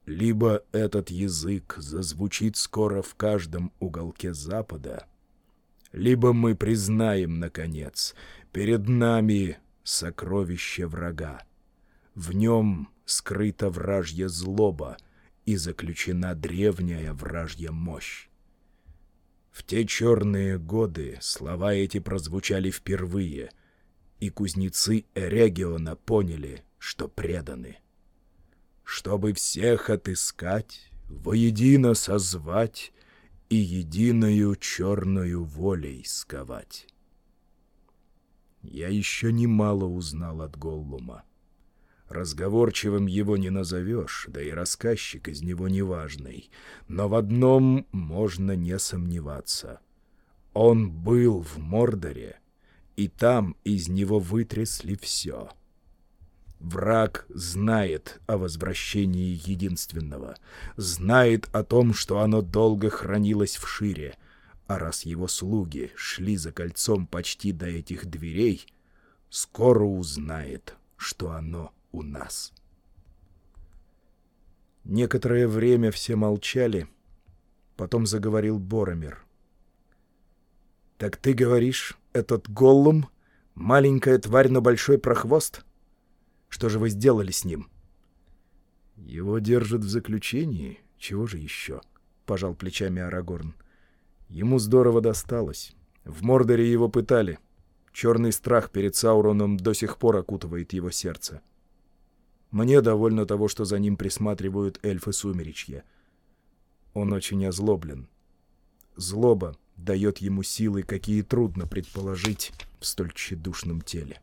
Либо этот язык зазвучит скоро в каждом уголке Запада, либо мы признаем, наконец, перед нами сокровище врага. В нем скрыта вражья злоба — и заключена древняя вражья мощь. В те черные годы слова эти прозвучали впервые, и кузнецы Эрегиона поняли, что преданы. Чтобы всех отыскать, воедино созвать и единою черную волей сковать. Я еще немало узнал от Голлума. Разговорчивым его не назовешь, да и рассказчик из него неважный. Но в одном можно не сомневаться. Он был в Мордоре, и там из него вытрясли все. Враг знает о возвращении единственного, знает о том, что оно долго хранилось в шире, а раз его слуги шли за кольцом почти до этих дверей, скоро узнает, что оно у нас. Некоторое время все молчали, потом заговорил Боромир. «Так ты говоришь, этот голлум — маленькая тварь, но большой прохвост? Что же вы сделали с ним?» «Его держат в заключении. Чего же еще?» — пожал плечами Арагорн. «Ему здорово досталось. В Мордоре его пытали. Черный страх перед Сауроном до сих пор окутывает его сердце. Мне довольно того, что за ним присматривают эльфы Сумеречья. Он очень озлоблен. Злоба дает ему силы, какие трудно предположить в столь тщедушном теле.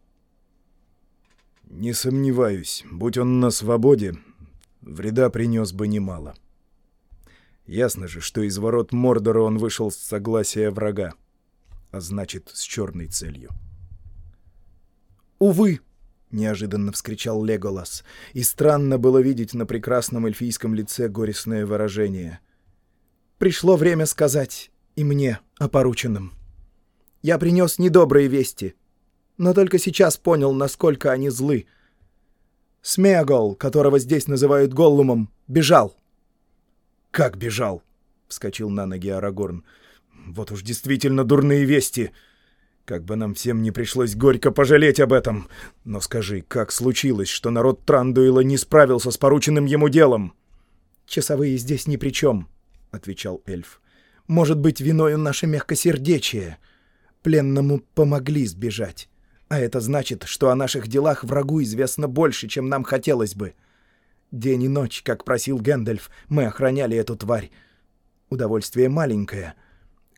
Не сомневаюсь, будь он на свободе, вреда принес бы немало. Ясно же, что из ворот Мордора он вышел с согласия врага, а значит, с черной целью. «Увы!» — неожиданно вскричал Леголас, и странно было видеть на прекрасном эльфийском лице горестное выражение. «Пришло время сказать и мне о порученном. Я принес недобрые вести, но только сейчас понял, насколько они злы. Смегол, которого здесь называют Голлумом, бежал». «Как бежал?» — вскочил на ноги Арагорн. «Вот уж действительно дурные вести!» Как бы нам всем не пришлось горько пожалеть об этом. Но скажи, как случилось, что народ Трандуила не справился с порученным ему делом? «Часовые здесь ни при чем», — отвечал эльф. «Может быть, виною наше мягкосердечие. Пленному помогли сбежать. А это значит, что о наших делах врагу известно больше, чем нам хотелось бы. День и ночь, как просил Гэндальф, мы охраняли эту тварь. Удовольствие маленькое —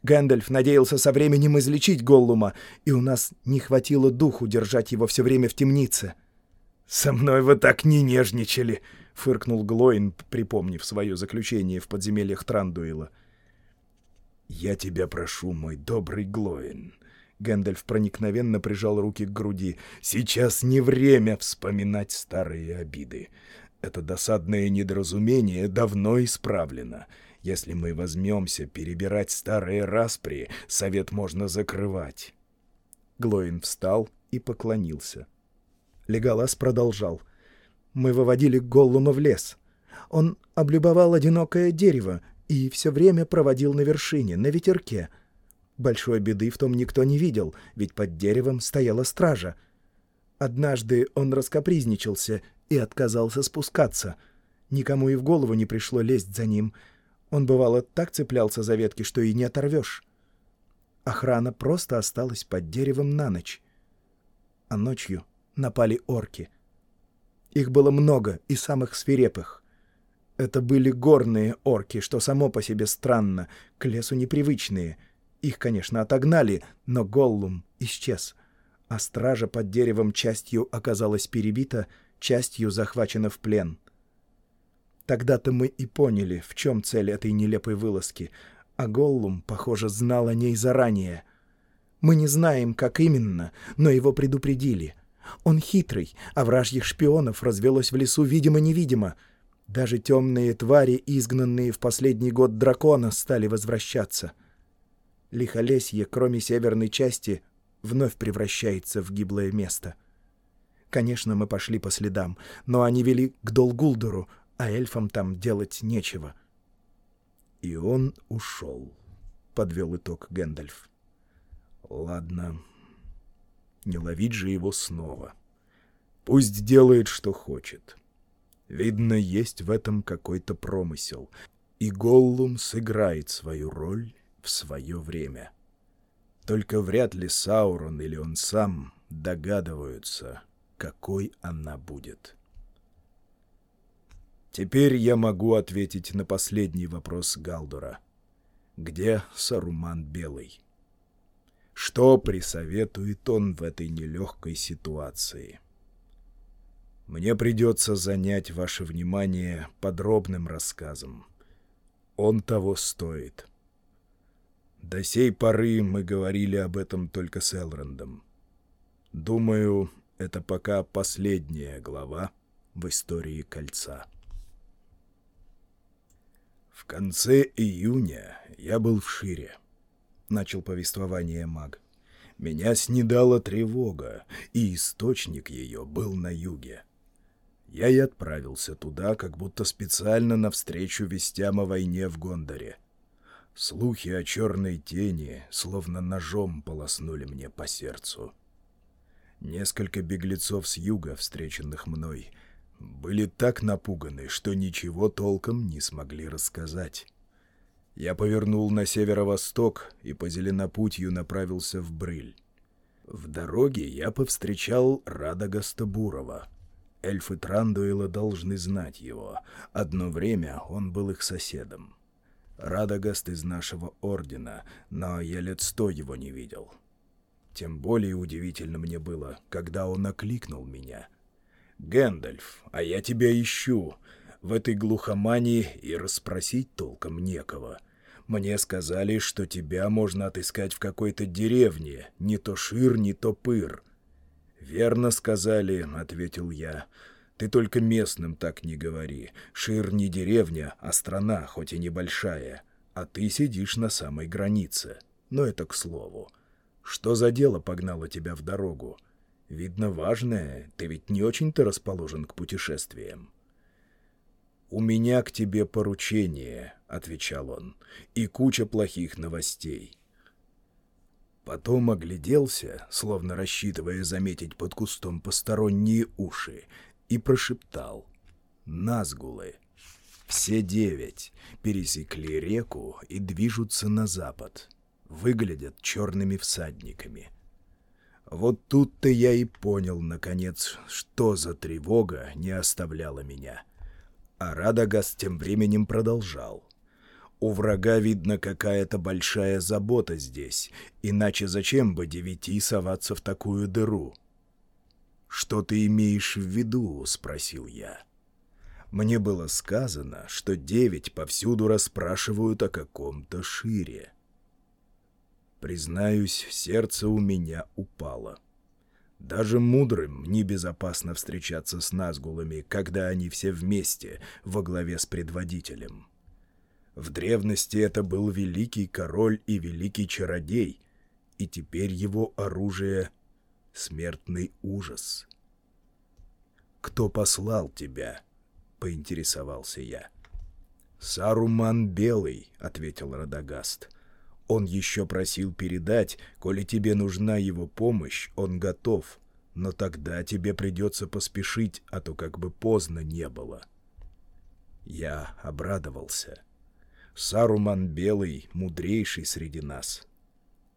Гэндальф надеялся со временем излечить Голлума, и у нас не хватило духу держать его все время в темнице. «Со мной вы так не нежничали!» — фыркнул Глоин, припомнив свое заключение в подземельях Трандуила. «Я тебя прошу, мой добрый Глоин!» Гэндальф проникновенно прижал руки к груди. «Сейчас не время вспоминать старые обиды. Это досадное недоразумение давно исправлено. Если мы возьмемся перебирать старые распри, совет можно закрывать. Глоин встал и поклонился. Леголас продолжал. Мы выводили Голлума в лес. Он облюбовал одинокое дерево и все время проводил на вершине, на ветерке. Большой беды в том никто не видел, ведь под деревом стояла стража. Однажды он раскопризничался и отказался спускаться. Никому и в голову не пришло лезть за ним — он, бывало, так цеплялся за ветки, что и не оторвешь. Охрана просто осталась под деревом на ночь. А ночью напали орки. Их было много и самых свирепых. Это были горные орки, что само по себе странно, к лесу непривычные. Их, конечно, отогнали, но Голлум исчез. А стража под деревом частью оказалась перебита, частью захвачена в плен — Тогда-то мы и поняли, в чем цель этой нелепой вылазки, а Голлум, похоже, знал о ней заранее. Мы не знаем, как именно, но его предупредили. Он хитрый, а вражьих шпионов развелось в лесу видимо-невидимо. Даже темные твари, изгнанные в последний год дракона, стали возвращаться. Лихолесье, кроме северной части, вновь превращается в гиблое место. Конечно, мы пошли по следам, но они вели к Долгулдору, а эльфам там делать нечего. И он ушел, — подвел итог Гэндальф. Ладно, не ловить же его снова. Пусть делает, что хочет. Видно, есть в этом какой-то промысел, и Голлум сыграет свою роль в свое время. Только вряд ли Саурон или он сам догадываются, какой она будет. — Теперь я могу ответить на последний вопрос Галдора. Где Саруман Белый? Что присоветует он в этой нелегкой ситуации? Мне придется занять ваше внимание подробным рассказом. Он того стоит. До сей поры мы говорили об этом только с Элрендом. Думаю, это пока последняя глава в истории кольца. В конце июня я был в Шире. Начал повествование маг. Меня снедала тревога, и источник ее был на юге. Я и отправился туда, как будто специально навстречу вестям о войне в Гондоре. Слухи о черной тени словно ножом полоснули мне по сердцу. Несколько беглецов с юга, встреченных мной, были так напуганы, что ничего толком не смогли рассказать. Я повернул на северо-восток и по зеленопутью направился в Брыль. В дороге я повстречал Радагаста Бурова. Эльфы Трандуэла должны знать его. Одно время он был их соседом. Радагаст из нашего ордена, но я лет сто его не видел. Тем более удивительно мне было, когда он окликнул меня — «Гэндальф, а я тебя ищу. В этой глухомании и расспросить толком некого. Мне сказали, что тебя можно отыскать в какой-то деревне, не то Шир, не то Пыр». «Верно сказали», — ответил я. «Ты только местным так не говори. Шир не деревня, а страна, хоть и небольшая. А ты сидишь на самой границе. Но это к слову. Что за дело погнало тебя в дорогу?» Видно, важное, ты ведь не очень-то расположен к путешествиям. «У меня к тебе поручение», — отвечал он, — «и куча плохих новостей». Потом огляделся, словно рассчитывая заметить под кустом посторонние уши, и прошептал «Назгулы». Все девять пересекли реку и движутся на запад. Выглядят черными всадниками — вот тут-то я и понял, наконец, что за тревога не оставляла меня. А Радагас тем временем продолжал. У врага, видно, какая-то большая забота здесь, иначе зачем бы девяти соваться в такую дыру? «Что ты имеешь в виду?» — спросил я. Мне было сказано, что девять повсюду расспрашивают о каком-то шире. Признаюсь, сердце у меня упало. Даже мудрым небезопасно встречаться с назгулами, когда они все вместе, во главе с предводителем. В древности это был великий король и великий чародей, и теперь его оружие — смертный ужас. «Кто послал тебя?» — поинтересовался я. «Саруман Белый», — ответил Радагаст. — он еще просил передать, коли тебе нужна его помощь, он готов. Но тогда тебе придется поспешить, а то как бы поздно не было. Я обрадовался. Саруман Белый, мудрейший среди нас.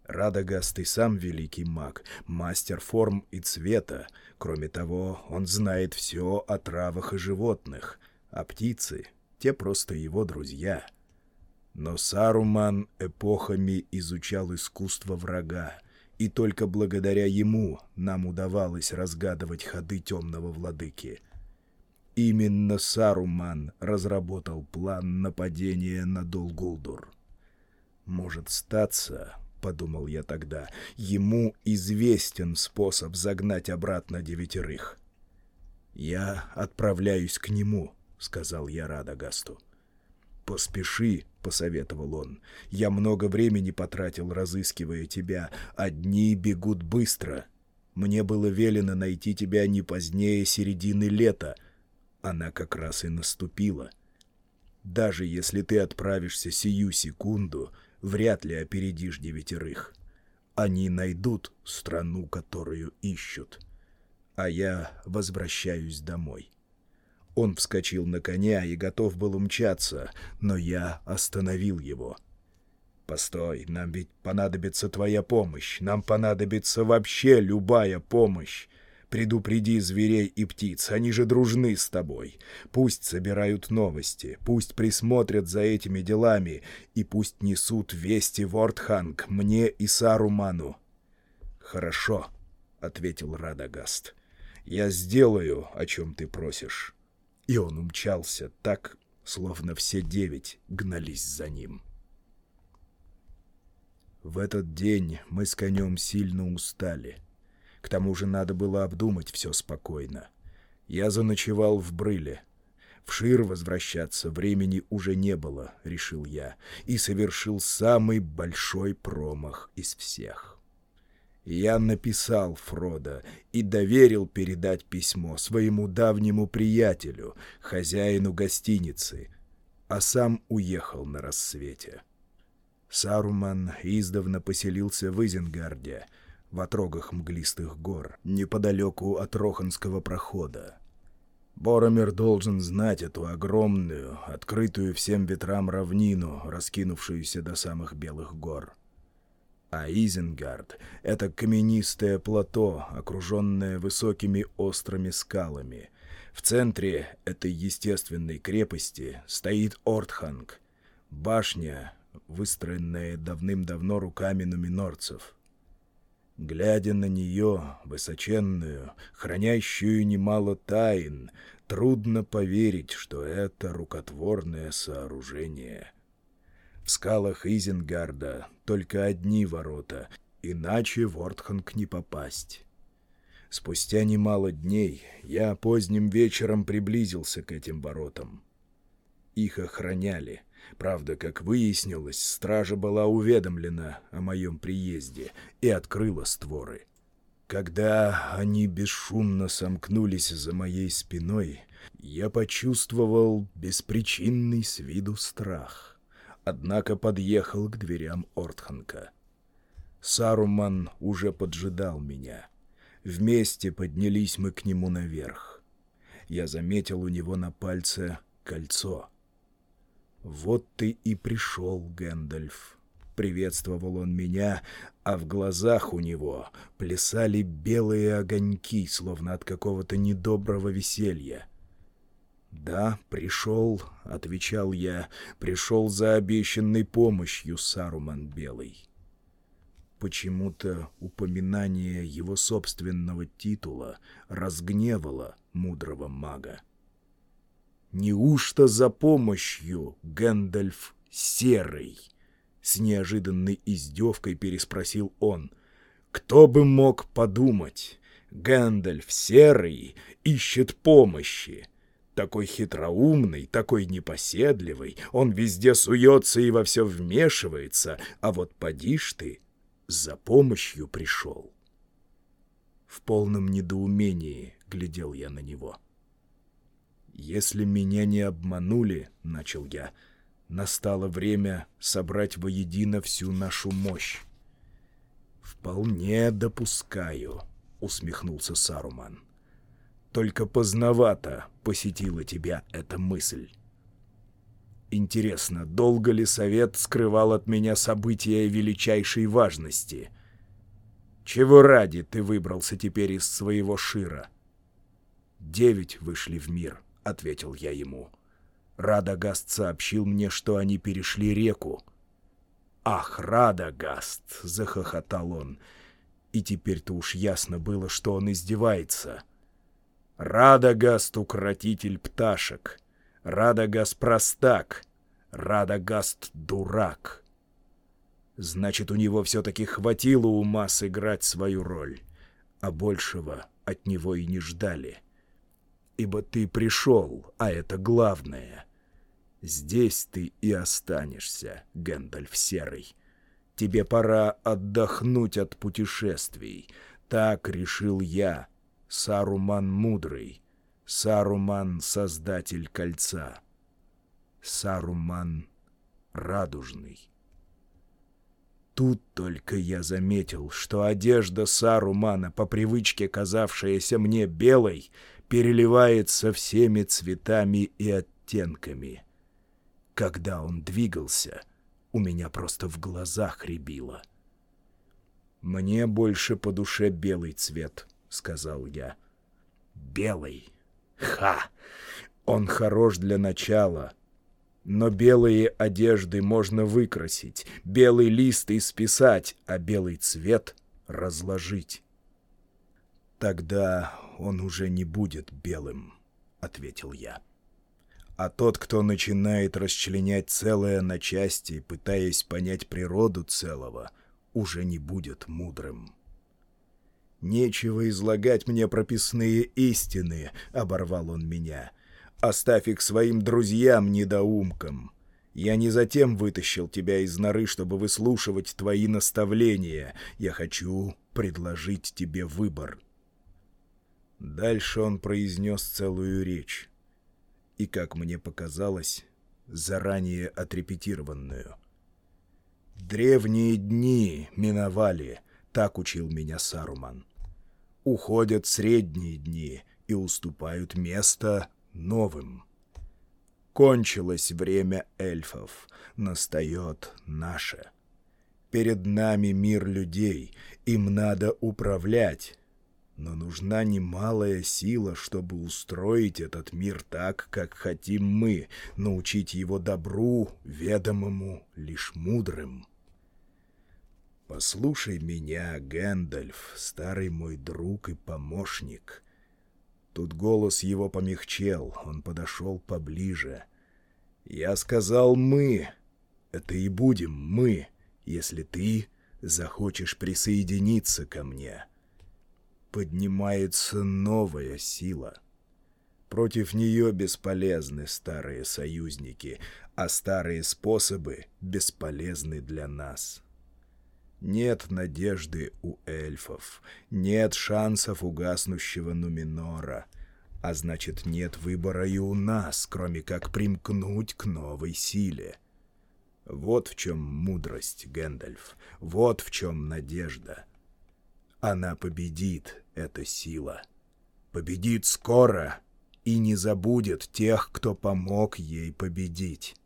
Радагаст и сам великий маг, мастер форм и цвета. Кроме того, он знает все о травах и животных, а птицы — те просто его друзья — но Саруман эпохами изучал искусство врага, и только благодаря ему нам удавалось разгадывать ходы темного владыки. Именно Саруман разработал план нападения на Долгулдур. «Может статься, — подумал я тогда, — ему известен способ загнать обратно девятерых. «Я отправляюсь к нему», — сказал я Радагасту. «Поспеши», — посоветовал он. «Я много времени потратил, разыскивая тебя. Одни бегут быстро. Мне было велено найти тебя не позднее середины лета. Она как раз и наступила. Даже если ты отправишься сию секунду, вряд ли опередишь девятерых. Они найдут страну, которую ищут. А я возвращаюсь домой». Он вскочил на коня и готов был умчаться, но я остановил его. «Постой, нам ведь понадобится твоя помощь. Нам понадобится вообще любая помощь. Предупреди зверей и птиц, они же дружны с тобой. Пусть собирают новости, пусть присмотрят за этими делами, и пусть несут вести в Ортханг мне и Саруману. «Хорошо», — ответил Радагаст. «Я сделаю, о чем ты просишь». И он умчался так, словно все девять гнались за ним. В этот день мы с конем сильно устали. К тому же надо было обдумать все спокойно. Я заночевал в Брыле. В Шир возвращаться времени уже не было, решил я, и совершил самый большой промах из всех. Я написал Фрода и доверил передать письмо своему давнему приятелю, хозяину гостиницы, а сам уехал на рассвете. Саруман издавна поселился в Изенгарде, в отрогах мглистых гор, неподалеку от Роханского прохода. Боромер должен знать эту огромную, открытую всем ветрам равнину, раскинувшуюся до самых белых гор. А Изенгард — это каменистое плато, окруженное высокими острыми скалами. В центре этой естественной крепости стоит Ортханг, башня, выстроенная давным-давно руками нуминорцев. Глядя на нее, высоченную, хранящую немало тайн, трудно поверить, что это рукотворное сооружение — в скалах Изенгарда только одни ворота, иначе в не попасть. Спустя немало дней я поздним вечером приблизился к этим воротам. Их охраняли. Правда, как выяснилось, стража была уведомлена о моем приезде и открыла створы. Когда они бесшумно сомкнулись за моей спиной, я почувствовал беспричинный с виду страх однако подъехал к дверям Ортханка. Саруман уже поджидал меня. Вместе поднялись мы к нему наверх. Я заметил у него на пальце кольцо. «Вот ты и пришел, Гэндальф», — приветствовал он меня, а в глазах у него плясали белые огоньки, словно от какого-то недоброго веселья. «Да, пришел», — отвечал я, — «пришел за обещанной помощью Саруман Белый». Почему-то упоминание его собственного титула разгневало мудрого мага. «Неужто за помощью, Гэндальф Серый?» С неожиданной издевкой переспросил он. «Кто бы мог подумать? Гэндальф Серый ищет помощи!» Такой хитроумный, такой непоседливый, он везде суется и во все вмешивается, а вот поди ж ты, за помощью пришел. В полном недоумении глядел я на него. «Если меня не обманули, — начал я, — настало время собрать воедино всю нашу мощь. «Вполне допускаю», — усмехнулся Саруман. Только поздновато посетила тебя эта мысль. Интересно, долго ли совет скрывал от меня события величайшей важности? Чего ради ты выбрался теперь из своего шира? Девять вышли в мир, — ответил я ему. Радагаст сообщил мне, что они перешли реку. «Ах, Радагаст!» — захохотал он. И теперь-то уж ясно было, что он издевается — Радагаст — укротитель пташек. Радагаст — простак. Радагаст — дурак. Значит, у него все-таки хватило ума сыграть свою роль, а большего от него и не ждали. Ибо ты пришел, а это главное. Здесь ты и останешься, Гэндальф Серый. Тебе пора отдохнуть от путешествий. Так решил я — Саруман Мудрый, Саруман Создатель Кольца, Саруман Радужный. Тут только я заметил, что одежда Сарумана, по привычке казавшаяся мне белой, переливается всеми цветами и оттенками. Когда он двигался, у меня просто в глазах рябило. Мне больше по душе белый цвет —— сказал я. Белый. Ха! Он хорош для начала. Но белые одежды можно выкрасить, белый лист исписать, а белый цвет разложить. Тогда он уже не будет белым, — ответил я. А тот, кто начинает расчленять целое на части, пытаясь понять природу целого, уже не будет мудрым. «Нечего излагать мне прописные истины», — оборвал он меня. «Оставь их своим друзьям-недоумкам. Я не затем вытащил тебя из норы, чтобы выслушивать твои наставления. Я хочу предложить тебе выбор». Дальше он произнес целую речь. И, как мне показалось, заранее отрепетированную. «Древние дни миновали», — так учил меня Саруман. «Уходят средние дни и уступают место новым. Кончилось время эльфов, настает наше. Перед нами мир людей, им надо управлять, но нужна немалая сила, чтобы устроить этот мир так, как хотим мы, научить его добру, ведомому лишь мудрым. Послушай меня, Гэндальф, старый мой друг и помощник. Тут голос его помягчел, он подошел поближе. Я сказал «мы». Это и будем мы, если ты захочешь присоединиться ко мне поднимается новая сила. Против нее бесполезны старые союзники, а старые способы бесполезны для нас. Нет надежды у эльфов, нет шансов у гаснущего Нуминора, а значит, нет выбора и у нас, кроме как примкнуть к новой силе. Вот в чем мудрость, Гэндальф, вот в чем надежда. Она победит, эта сила. Победит скоро и не забудет тех, кто помог ей победить.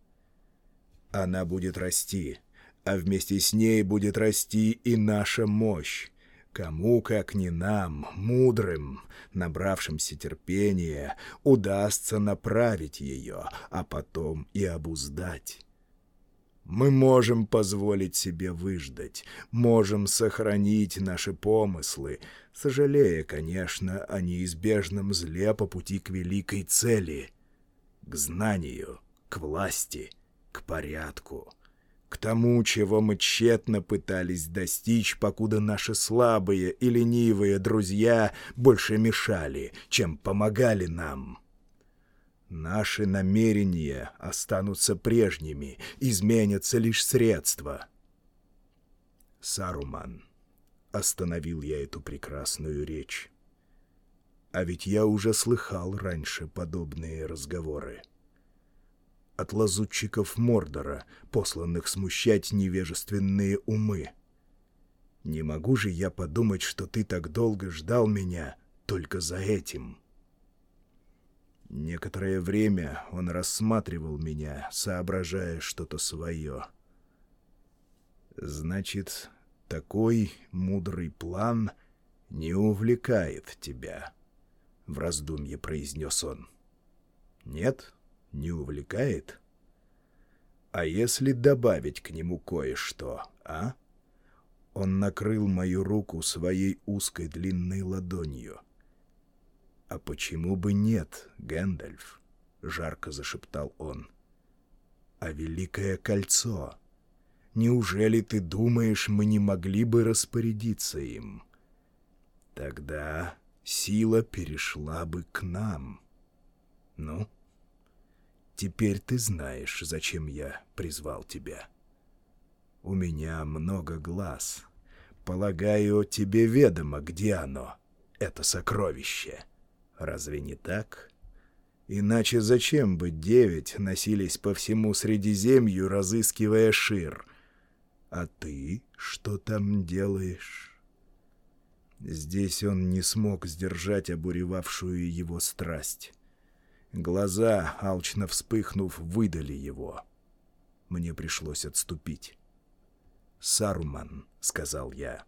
Она будет расти, а вместе с ней будет расти и наша мощь. Кому, как не нам, мудрым, набравшимся терпения, удастся направить ее, а потом и обуздать. Мы можем позволить себе выждать, можем сохранить наши помыслы, сожалея, конечно, о неизбежном зле по пути к великой цели, к знанию, к власти, к порядку, к тому, чего мы тщетно пытались достичь, покуда наши слабые и ленивые друзья больше мешали, чем помогали нам». Наши намерения останутся прежними, изменятся лишь средства. Саруман, остановил я эту прекрасную речь. А ведь я уже слыхал раньше подобные разговоры. От лазутчиков Мордора, посланных смущать невежественные умы. Не могу же я подумать, что ты так долго ждал меня только за этим». Некоторое время он рассматривал меня, соображая что-то свое. «Значит, такой мудрый план не увлекает тебя», — в раздумье произнес он. «Нет, не увлекает? А если добавить к нему кое-что, а?» Он накрыл мою руку своей узкой длинной ладонью — «А почему бы нет, Гэндальф?» — жарко зашептал он. «А Великое Кольцо? Неужели ты думаешь, мы не могли бы распорядиться им? Тогда сила перешла бы к нам. Ну, теперь ты знаешь, зачем я призвал тебя. У меня много глаз. Полагаю, тебе ведомо, где оно, это сокровище». Разве не так? Иначе зачем бы девять носились по всему Средиземью, разыскивая Шир? А ты что там делаешь? Здесь он не смог сдержать обуревавшую его страсть. Глаза, алчно вспыхнув, выдали его. Мне пришлось отступить. «Саруман», — сказал я, —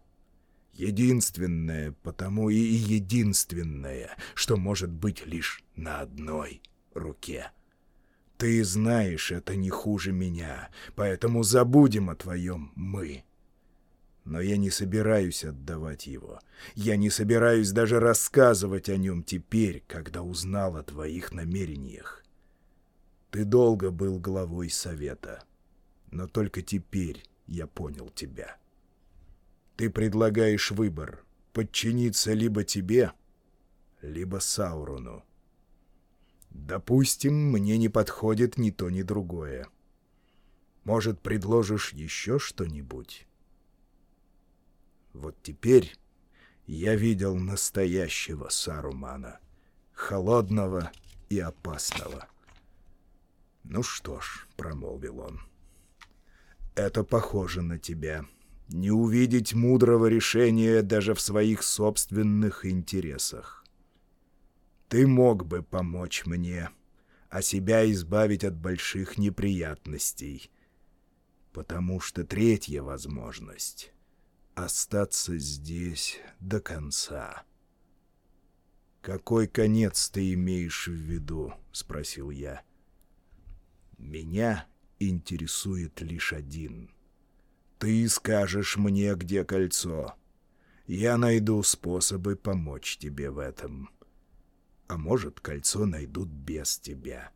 Единственное, потому и единственное, что может быть лишь на одной руке. Ты знаешь, это не хуже меня, поэтому забудем о твоем «мы». Но я не собираюсь отдавать его. Я не собираюсь даже рассказывать о нем теперь, когда узнал о твоих намерениях. Ты долго был главой совета, но только теперь я понял тебя. Ты предлагаешь выбор — подчиниться либо тебе, либо Саурону. Допустим, мне не подходит ни то, ни другое. Может, предложишь еще что-нибудь? Вот теперь я видел настоящего Сарумана, холодного и опасного. «Ну что ж», — промолвил он, — «это похоже на тебя. Не увидеть мудрого решения даже в своих собственных интересах. Ты мог бы помочь мне, а себя избавить от больших неприятностей, потому что третья возможность остаться здесь до конца. «Какой конец ты имеешь в виду?» — спросил я. «Меня интересует лишь один. Ты скажешь мне, где кольцо. Я найду способы помочь тебе в этом. А может, кольцо найдут без тебя».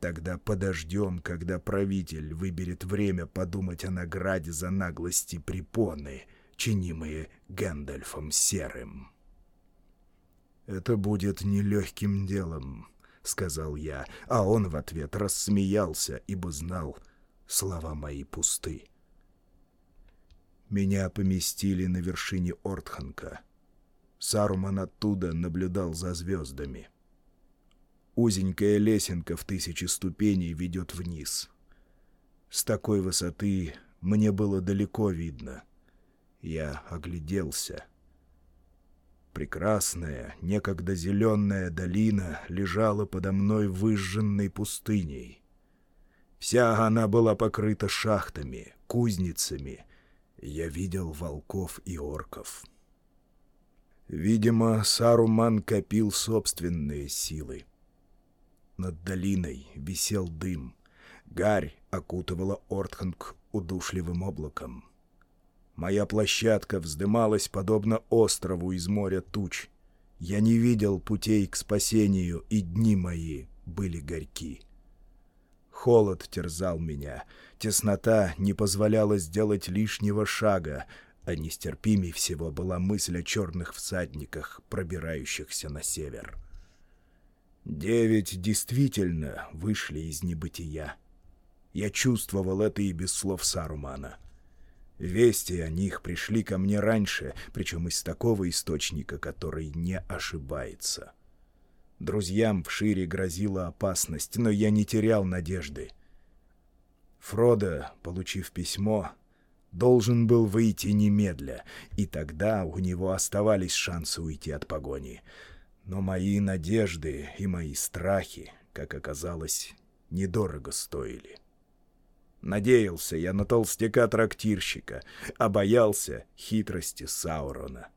Тогда подождем, когда правитель выберет время подумать о награде за наглости препоны, чинимые Гэндальфом Серым. «Это будет нелегким делом», — сказал я, а он в ответ рассмеялся, ибо знал, слова мои пусты. Меня поместили на вершине Ортханка. Саруман оттуда наблюдал за звездами. Узенькая лесенка в тысячи ступеней ведет вниз. С такой высоты мне было далеко видно. Я огляделся. Прекрасная, некогда зеленая долина лежала подо мной выжженной пустыней. Вся она была покрыта шахтами, кузницами. Я видел волков и орков. Видимо, Саруман копил собственные силы. Над долиной висел дым. Гарь окутывала Ортханг удушливым облаком. Моя площадка вздымалась подобно острову из моря туч. Я не видел путей к спасению, и дни мои были горьки. Холод терзал меня, теснота не позволяла сделать лишнего шага, а нестерпимей всего была мысль о черных всадниках, пробирающихся на север. — Девять действительно вышли из небытия. Я чувствовал это и без слов Сарумана. Вести о них пришли ко мне раньше, причем из такого источника, который не ошибается. Друзьям в шире грозила опасность, но я не терял надежды. Фродо, получив письмо, должен был выйти немедля, и тогда у него оставались шансы уйти от погони — но мои надежды и мои страхи, как оказалось, недорого стоили. Надеялся я на толстяка-трактирщика, а боялся хитрости Саурона.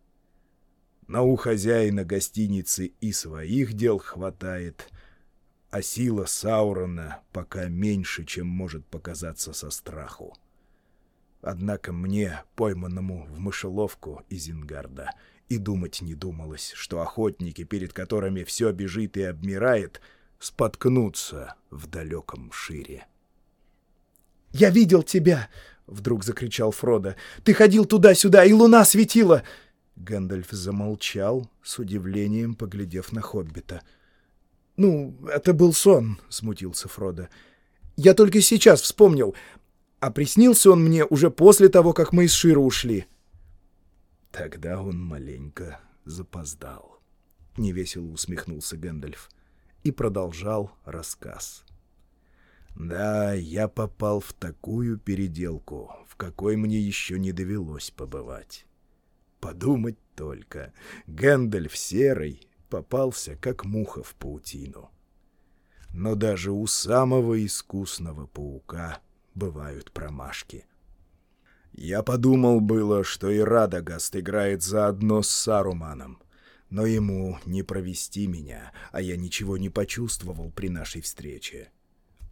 Но у хозяина гостиницы и своих дел хватает, а сила Саурона пока меньше, чем может показаться со страху. Однако мне, пойманному в мышеловку Изенгарда, и думать не думалось, что охотники, перед которыми все бежит и обмирает, споткнутся в далеком шире. «Я видел тебя!» — вдруг закричал Фродо. «Ты ходил туда-сюда, и луна светила!» Гэндальф замолчал, с удивлением поглядев на хоббита. «Ну, это был сон», — смутился Фродо. «Я только сейчас вспомнил. А приснился он мне уже после того, как мы из Шира ушли». Тогда он маленько запоздал. Невесело усмехнулся Гэндальф и продолжал рассказ. Да, я попал в такую переделку, в какой мне еще не довелось побывать. Подумать только, Гэндальф серый попался, как муха в паутину. Но даже у самого искусного паука бывают промашки — Я подумал было, что и Радагаст играет заодно с Саруманом, но ему не провести меня, а я ничего не почувствовал при нашей встрече.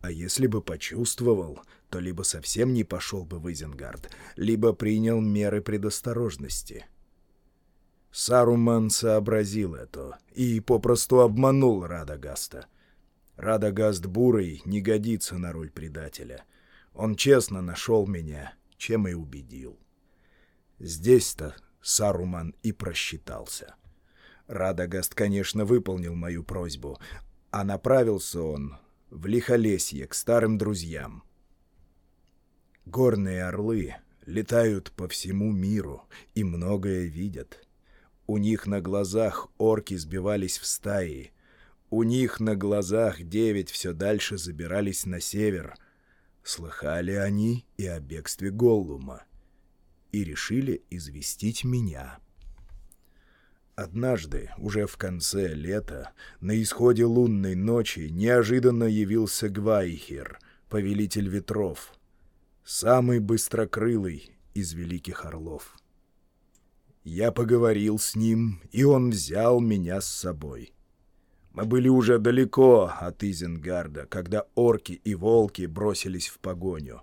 А если бы почувствовал, то либо совсем не пошел бы в Изенгард, либо принял меры предосторожности. Саруман сообразил это и попросту обманул Радагаста. Радагаст Бурый не годится на роль предателя. Он честно нашел меня, чем и убедил. Здесь-то Саруман и просчитался. Радагаст, конечно, выполнил мою просьбу, а направился он в Лихолесье к старым друзьям. Горные орлы летают по всему миру и многое видят. У них на глазах орки сбивались в стаи. У них на глазах девять все дальше забирались на север. Слыхали они и о бегстве Голлума. И решили известить меня. Однажды, уже в конце лета, на исходе лунной ночи, неожиданно явился Гвайхер, повелитель ветров, самый быстрокрылый из великих орлов. Я поговорил с ним, и он взял меня с собой. Мы были уже далеко от Изенгарда, когда орки и волки бросились в погоню.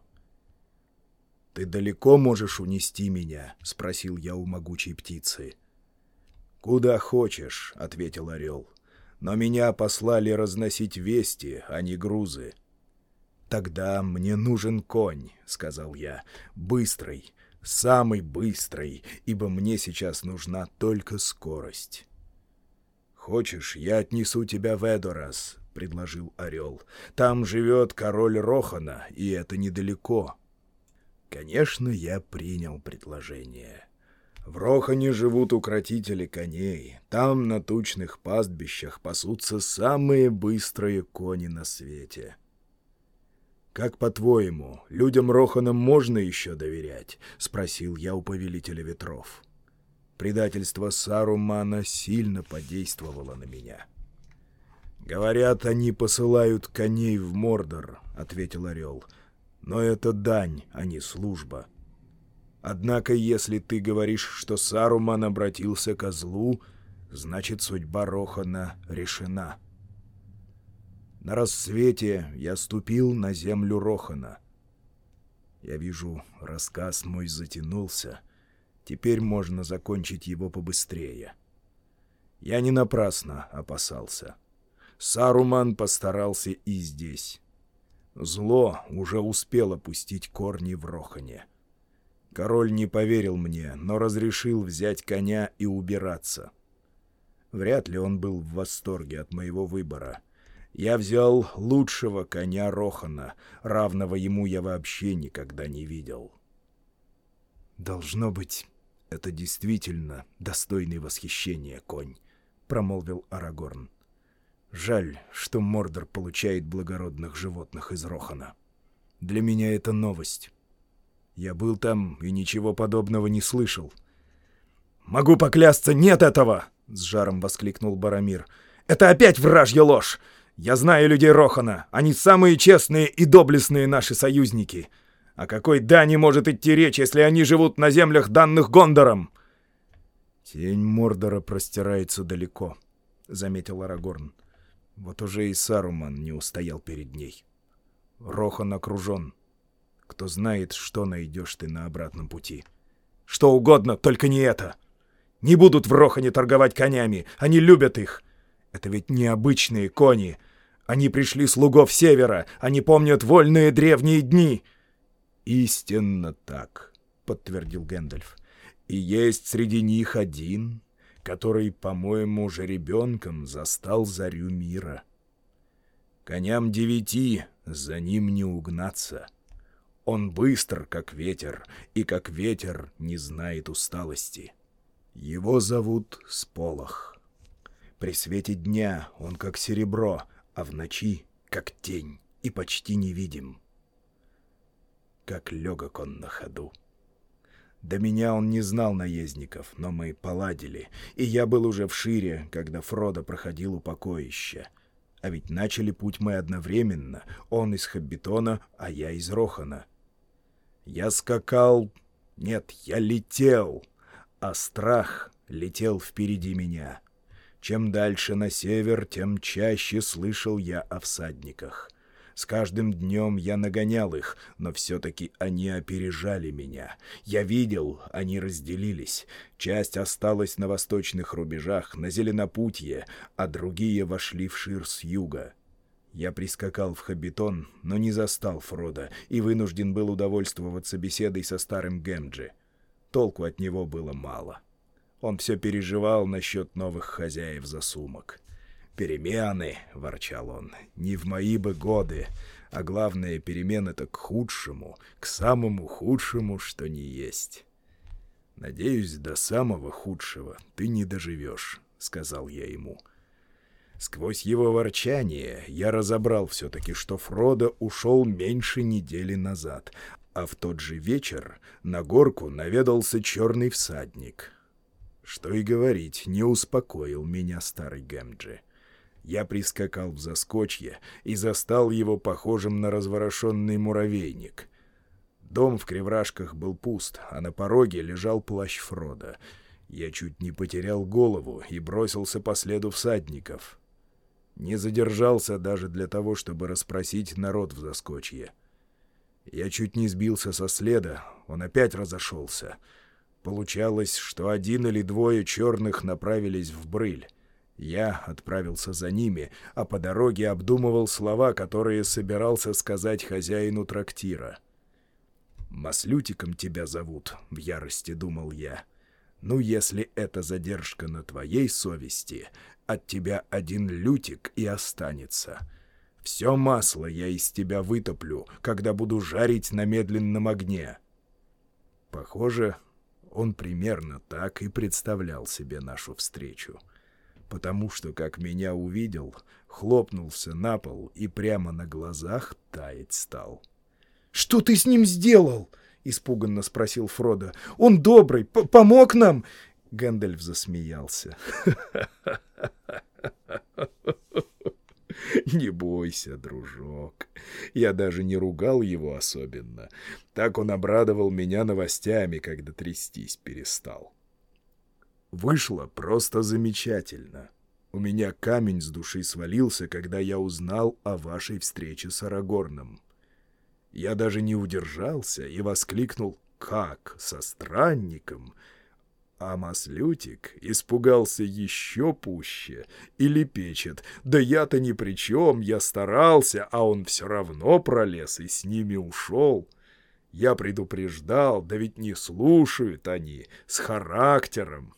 «Ты далеко можешь унести меня?» — спросил я у могучей птицы. — «Куда хочешь», — ответил орел. «Но меня послали разносить вести, а не грузы». «Тогда мне нужен конь», — сказал я, — «быстрый, самый быстрый, ибо мне сейчас нужна только скорость». «Хочешь, я отнесу тебя в Эдорас», — предложил орел. «Там живет король Рохана, и это недалеко». Конечно, я принял предложение. В Рохане живут укротители коней. Там на тучных пастбищах пасутся самые быстрые кони на свете. «Как по-твоему, людям Рохана можно еще доверять?» — спросил я у повелителя ветров. Предательство Сарумана сильно подействовало на меня. «Говорят, они посылают коней в Мордор», — ответил Орел. «Но это дань, а не служба». Однако, если ты говоришь, что Саруман обратился ко злу, значит, судьба Рохана решена. На рассвете я ступил на землю Рохана. Я вижу, рассказ мой затянулся. Теперь можно закончить его побыстрее. Я не напрасно опасался. Саруман постарался и здесь. Зло уже успело пустить корни в Рохане. Король не поверил мне, но разрешил взять коня и убираться. Вряд ли он был в восторге от моего выбора. Я взял лучшего коня Рохана, равного ему я вообще никогда не видел. «Должно быть, это действительно достойный восхищения конь», — промолвил Арагорн. «Жаль, что Мордор получает благородных животных из Рохана. Для меня это новость». Я был там и ничего подобного не слышал. «Могу поклясться, нет этого!» — с жаром воскликнул Барамир. «Это опять вражья ложь! Я знаю людей Рохана. Они самые честные и доблестные наши союзники. О какой дани может идти речь, если они живут на землях, данных Гондором?» «Тень Мордора простирается далеко», — заметил Арагорн. Вот уже и Саруман не устоял перед ней. Рохан окружен. Кто знает, что найдешь ты на обратном пути. Что угодно, только не это. Не будут в Рохане торговать конями, они любят их. Это ведь необычные кони. Они пришли слугов севера, они помнят вольные древние дни. Истинно так, подтвердил Гэндальф. И есть среди них один, который, по-моему, уже ребенком застал зарю мира. Коням девяти за ним не угнаться. Он быстр, как ветер, и как ветер не знает усталости. Его зовут Сполох. При свете дня он как серебро, а в ночи как тень и почти невидим. Как легок он на ходу. До меня он не знал наездников, но мы поладили, и я был уже в Шире, когда Фродо проходил упокоище. А ведь начали путь мы одновременно, он из Хоббитона, а я из Рохана — я скакал Нет, я летел, а страх летел впереди меня. Чем дальше на север, тем чаще слышал я о всадниках. С каждым днем я нагонял их, но все-таки они опережали меня. Я видел, они разделились. Часть осталась на восточных рубежах, на Зеленопутье, а другие вошли в Шир с юга. Я прискакал в Хабитон, но не застал Фрода и вынужден был удовольствоваться беседой со старым Гемджи. Толку от него было мало. Он все переживал насчет новых хозяев засумок. «Перемены», — ворчал он, — «не в мои бы годы, а главное, перемены-то к худшему, к самому худшему, что не есть». «Надеюсь, до самого худшего ты не доживешь», — сказал я ему. Сквозь его ворчание я разобрал все-таки, что Фродо ушел меньше недели назад, а в тот же вечер на горку наведался черный всадник. Что и говорить, не успокоил меня старый Гэмджи. Я прискакал в заскочье и застал его похожим на разворошенный муравейник. Дом в Криврашках был пуст, а на пороге лежал плащ Фрода. Я чуть не потерял голову и бросился по следу всадников. Не задержался даже для того, чтобы расспросить народ в заскочье. Я чуть не сбился со следа, он опять разошелся. Получалось, что один или двое черных направились в брыль. Я отправился за ними, а по дороге обдумывал слова, которые собирался сказать хозяину трактира. «Маслютиком тебя зовут», — в ярости думал я. «Ну, если это задержка на твоей совести, от тебя один лютик и останется. Все масло я из тебя вытоплю, когда буду жарить на медленном огне». Похоже, он примерно так и представлял себе нашу встречу потому что, как меня увидел, хлопнулся на пол и прямо на глазах таять стал. «Что ты с ним сделал?» — испуганно спросил Фродо. «Он добрый, помог нам!» Гэндальф засмеялся. «Не бойся, дружок. Я даже не ругал его особенно. Так он обрадовал меня новостями, когда трястись перестал. Вышло просто замечательно. У меня камень с души свалился, когда я узнал о вашей встрече с Арагорном. Я даже не удержался и воскликнул «Как? Со странником?» А Маслютик испугался еще пуще и лепечет. «Да я-то ни при чем, я старался, а он все равно пролез и с ними ушел». Я предупреждал, да ведь не слушают они, с характером.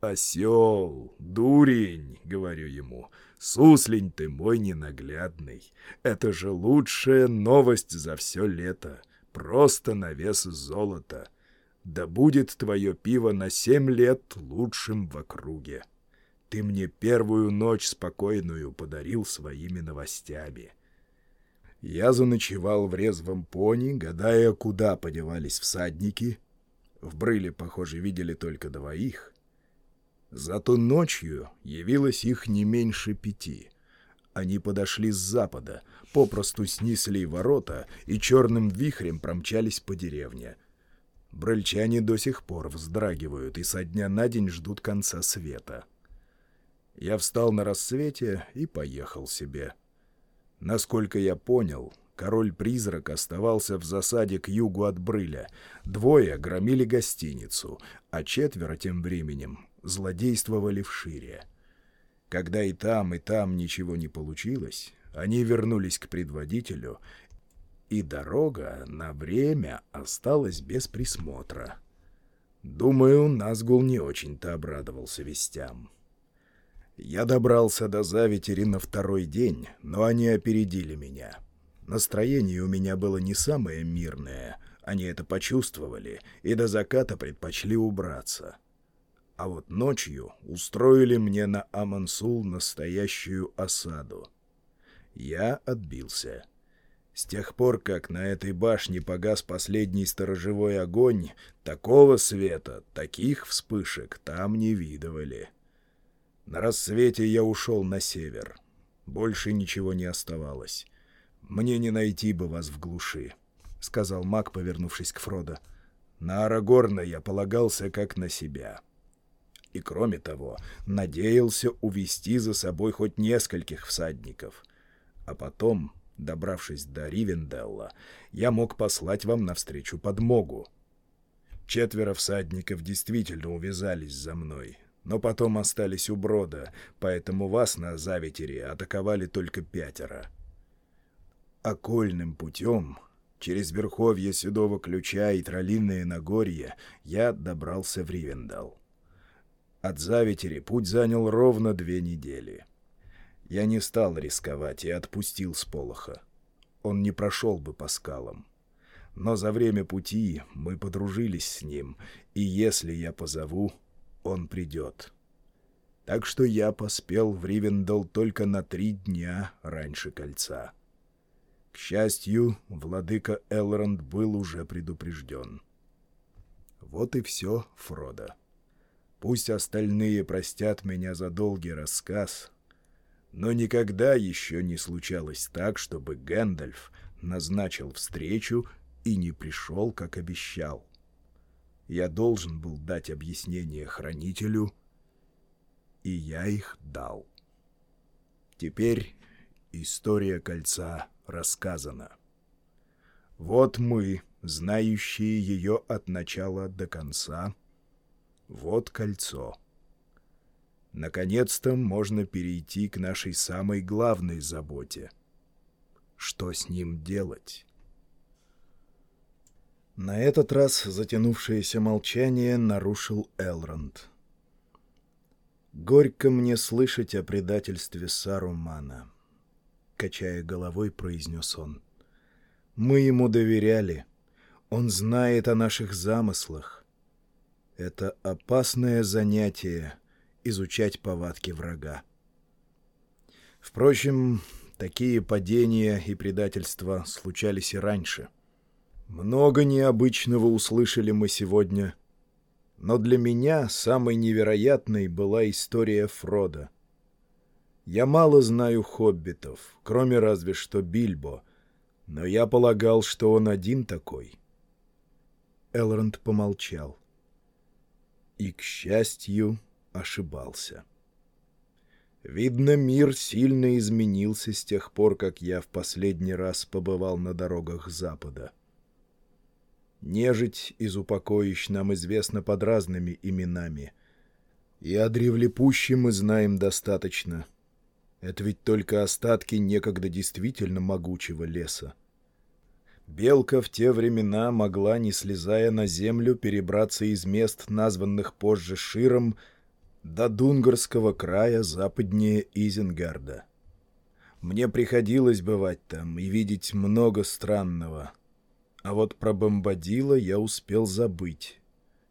«Осел, дурень!» — говорю ему. «Суслень ты мой ненаглядный! Это же лучшая новость за все лето! Просто на вес золота! Да будет твое пиво на семь лет лучшим в округе! Ты мне первую ночь спокойную подарил своими новостями!» Я заночевал в резвом пони, гадая, куда подевались всадники. В брыле, похоже, видели только двоих — Зато ночью явилось их не меньше пяти. Они подошли с запада, попросту снесли ворота и черным вихрем промчались по деревне. Брыльчане до сих пор вздрагивают и со дня на день ждут конца света. Я встал на рассвете и поехал себе. Насколько я понял, король-призрак оставался в засаде к югу от Брыля. Двое громили гостиницу, а четверо тем временем злодействовали в шире. Когда и там, и там ничего не получилось, они вернулись к предводителю, и дорога на время осталась без присмотра. Думаю, Назгул не очень-то обрадовался вестям. Я добрался до Заветери на второй день, но они опередили меня. Настроение у меня было не самое мирное, они это почувствовали и до заката предпочли убраться а вот ночью устроили мне на Амансул настоящую осаду. Я отбился. С тех пор, как на этой башне погас последний сторожевой огонь, такого света, таких вспышек там не видывали. На рассвете я ушел на север. Больше ничего не оставалось. Мне не найти бы вас в глуши, — сказал маг, повернувшись к Фродо. На Арагорна я полагался как на себя. И кроме того, надеялся увести за собой хоть нескольких всадников. А потом, добравшись до Ривенделла, я мог послать вам навстречу подмогу. Четверо всадников действительно увязались за мной, но потом остались у брода, поэтому вас на Заветере атаковали только пятеро. Окольным путем, через верховье Седого Ключа и Троллиное Нагорье, я добрался в Ривендал. От Заветери путь занял ровно две недели. Я не стал рисковать и отпустил Сполоха. Он не прошел бы по скалам. Но за время пути мы подружились с ним, и если я позову, он придет. Так что я поспел в Ривендал только на три дня раньше кольца. К счастью, владыка Элронд был уже предупрежден. Вот и все, Фродо. Пусть остальные простят меня за долгий рассказ, но никогда еще не случалось так, чтобы Гэндальф назначил встречу и не пришел, как обещал. Я должен был дать объяснение хранителю, и я их дал. Теперь история кольца рассказана. Вот мы, знающие ее от начала до конца, вот кольцо. Наконец-то можно перейти к нашей самой главной заботе. Что с ним делать? На этот раз затянувшееся молчание нарушил Элронд. «Горько мне слышать о предательстве Сарумана», — качая головой, произнес он. «Мы ему доверяли. Он знает о наших замыслах. Это опасное занятие — изучать повадки врага. Впрочем, такие падения и предательства случались и раньше». Много необычного услышали мы сегодня, но для меня самой невероятной была история Фрода. Я мало знаю хоббитов, кроме разве что Бильбо, но я полагал, что он один такой. Элронд помолчал. И, к счастью, ошибался. Видно, мир сильно изменился с тех пор, как я в последний раз побывал на дорогах Запада. Нежить из упокоищ нам известна под разными именами. И о древлепуще мы знаем достаточно. Это ведь только остатки некогда действительно могучего леса. Белка в те времена могла, не слезая на землю, перебраться из мест, названных позже Широм, до Дунгарского края западнее Изенгарда. Мне приходилось бывать там и видеть много странного — а вот про Бомбадила я успел забыть.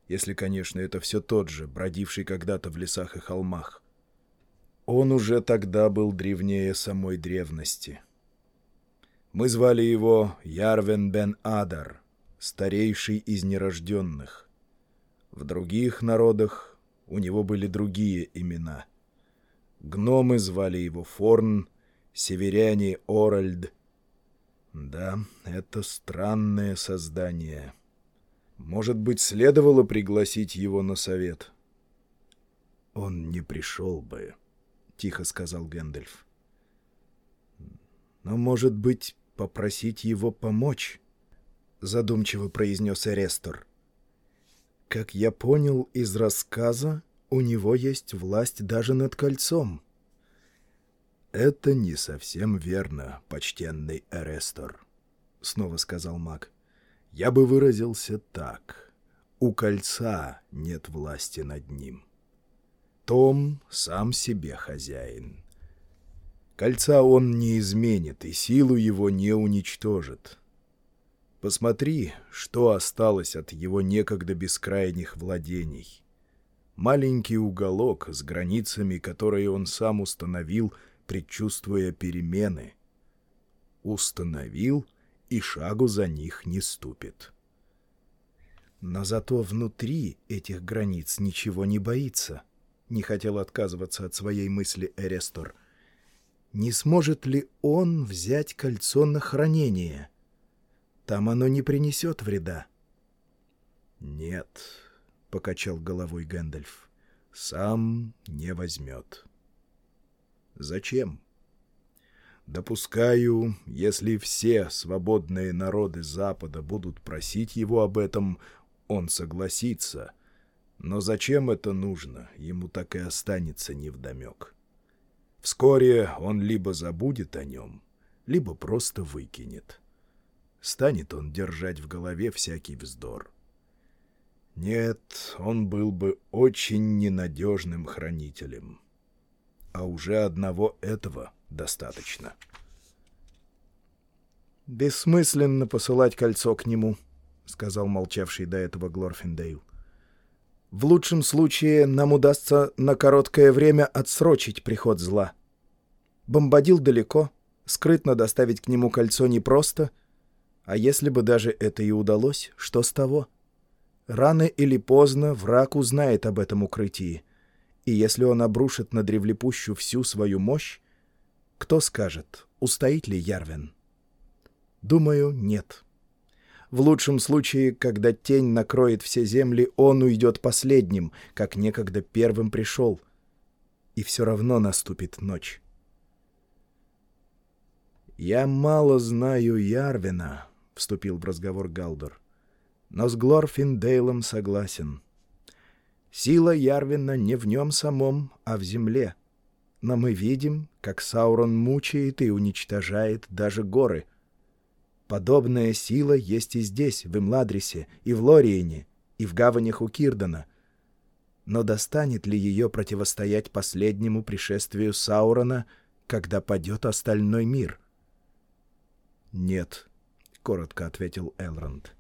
Если, конечно, это все тот же, бродивший когда-то в лесах и холмах. Он уже тогда был древнее самой древности. Мы звали его Ярвен бен Адар, старейший из нерожденных. В других народах у него были другие имена. Гномы звали его Форн, северяне — Оральд, да, это странное создание. Может быть, следовало пригласить его на совет? Он не пришел бы, — тихо сказал Гэндальф. Но, может быть, попросить его помочь? — задумчиво произнес Эрестор. Как я понял из рассказа, у него есть власть даже над кольцом. — «Это не совсем верно, почтенный Эрестор», — снова сказал маг. «Я бы выразился так. У кольца нет власти над ним. Том сам себе хозяин. Кольца он не изменит, и силу его не уничтожит. Посмотри, что осталось от его некогда бескрайних владений. Маленький уголок с границами, которые он сам установил — предчувствуя перемены. Установил, и шагу за них не ступит. Но зато внутри этих границ ничего не боится. Не хотел отказываться от своей мысли Эрестор. Не сможет ли он взять кольцо на хранение? Там оно не принесет вреда. «Нет», — покачал головой Гэндальф, — «сам не возьмет». «Зачем?» «Допускаю, если все свободные народы Запада будут просить его об этом, он согласится. Но зачем это нужно, ему так и останется невдомек. Вскоре он либо забудет о нем, либо просто выкинет. Станет он держать в голове всякий вздор. Нет, он был бы очень ненадежным хранителем. А уже одного этого достаточно. «Бессмысленно посылать кольцо к нему», — сказал молчавший до этого Глорфиндейл. «В лучшем случае нам удастся на короткое время отсрочить приход зла. Бомбадил далеко, скрытно доставить к нему кольцо непросто, а если бы даже это и удалось, что с того?» Рано или поздно враг узнает об этом укрытии, и если он обрушит на древлепущу всю свою мощь, кто скажет, устоит ли Ярвин? Думаю, нет. В лучшем случае, когда тень накроет все земли, он уйдет последним, как некогда первым пришел. И все равно наступит ночь. «Я мало знаю Ярвина», — вступил в разговор Галдор но с Глорфиндейлом согласен. Сила Ярвина не в нем самом, а в земле. Но мы видим, как Саурон мучает и уничтожает даже горы. Подобная сила есть и здесь, в Имладрисе, и в Лориене, и в гаванях у Кирдана. Но достанет ли ее противостоять последнему пришествию Саурона, когда падет остальной мир? «Нет», — коротко ответил Элронд.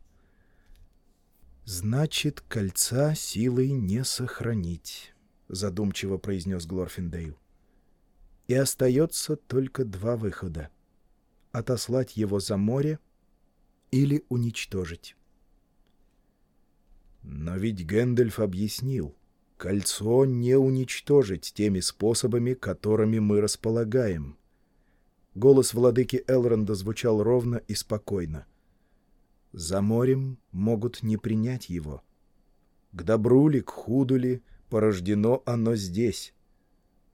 «Значит, кольца силой не сохранить», — задумчиво произнес Глорфиндейл. «И остается только два выхода — отослать его за море или уничтожить». Но ведь Гэндальф объяснил, кольцо не уничтожить теми способами, которыми мы располагаем. Голос владыки Элронда звучал ровно и спокойно — за морем могут не принять его. К добру ли, к худу ли, порождено оно здесь.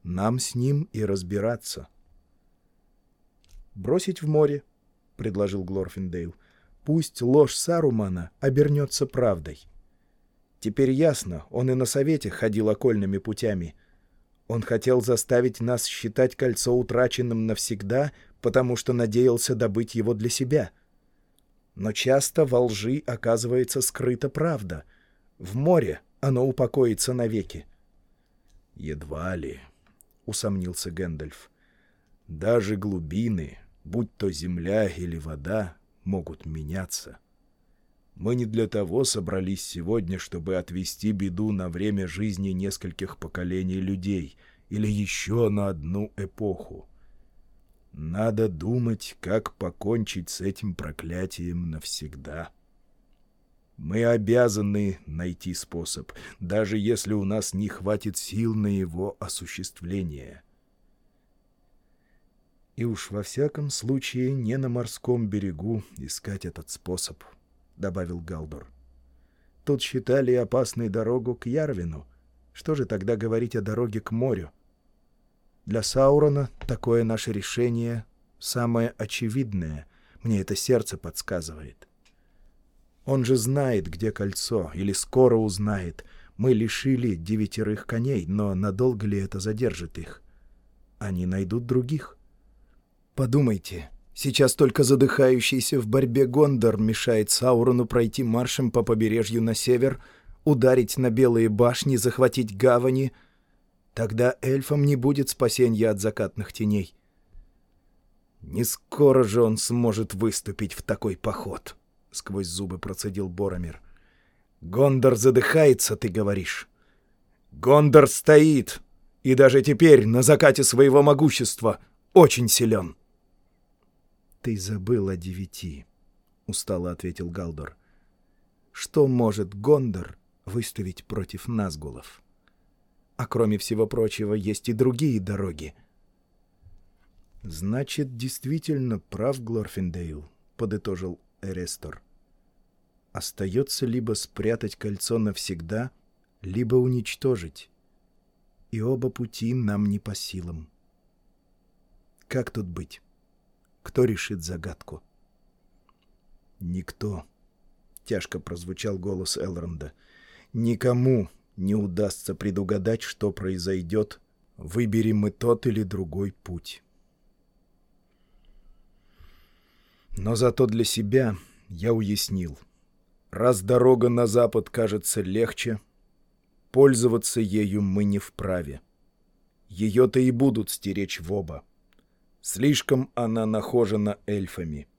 Нам с ним и разбираться. «Бросить в море», — предложил Глорфиндейл. «Пусть ложь Сарумана обернется правдой. Теперь ясно, он и на совете ходил окольными путями. Он хотел заставить нас считать кольцо утраченным навсегда, потому что надеялся добыть его для себя». Но часто во лжи оказывается скрыта правда. В море оно упокоится навеки. — Едва ли, — усомнился Гэндальф. — Даже глубины, будь то земля или вода, могут меняться. Мы не для того собрались сегодня, чтобы отвести беду на время жизни нескольких поколений людей или еще на одну эпоху. Надо думать, как покончить с этим проклятием навсегда. Мы обязаны найти способ, даже если у нас не хватит сил на его осуществление. И уж во всяком случае не на морском берегу искать этот способ, — добавил Галдор. Тут считали опасной дорогу к Ярвину. Что же тогда говорить о дороге к морю? — для Саурона такое наше решение самое очевидное, мне это сердце подсказывает. Он же знает, где кольцо, или скоро узнает. Мы лишили девятерых коней, но надолго ли это задержит их? Они найдут других. Подумайте, сейчас только задыхающийся в борьбе Гондор мешает Саурону пройти маршем по побережью на север, ударить на белые башни, захватить гавани — Тогда эльфам не будет спасения от закатных теней. «Не скоро же он сможет выступить в такой поход», — сквозь зубы процедил Боромир. «Гондор задыхается, ты говоришь. Гондор стоит, и даже теперь, на закате своего могущества, очень силен». «Ты забыл о девяти», — устало ответил Галдор. «Что может Гондор выставить против Назгулов?» А кроме всего прочего, есть и другие дороги. «Значит, действительно прав Глорфиндейл», — подытожил Эрестор. Остается либо спрятать кольцо навсегда, либо уничтожить. И оба пути нам не по силам. Как тут быть? Кто решит загадку? Никто. Тяжко прозвучал голос Элронда. Никому не удастся предугадать, что произойдет, выберем мы тот или другой путь. Но зато для себя я уяснил. Раз дорога на запад кажется легче, пользоваться ею мы не вправе. Ее-то и будут стеречь в оба. Слишком она нахожена эльфами.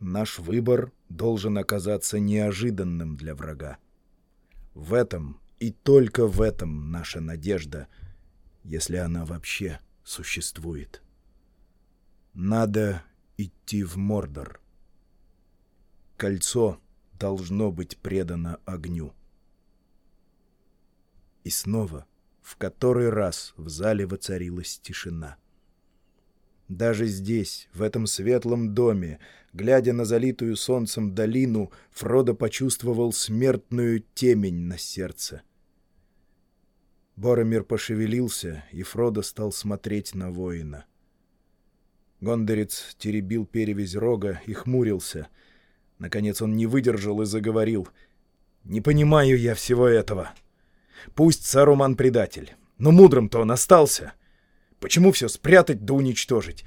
Наш выбор должен оказаться неожиданным для врага. В этом и только в этом наша надежда, если она вообще существует. Надо идти в Мордор. Кольцо должно быть предано огню. И снова, в который раз в зале воцарилась тишина. Даже здесь, в этом светлом доме, глядя на залитую солнцем долину, Фродо почувствовал смертную темень на сердце. Боромир пошевелился, и Фродо стал смотреть на воина. Гондорец теребил перевязь рога и хмурился. Наконец он не выдержал и заговорил. «Не понимаю я всего этого. Пусть Саруман предатель, но мудрым-то он остался». Почему все спрятать да уничтожить?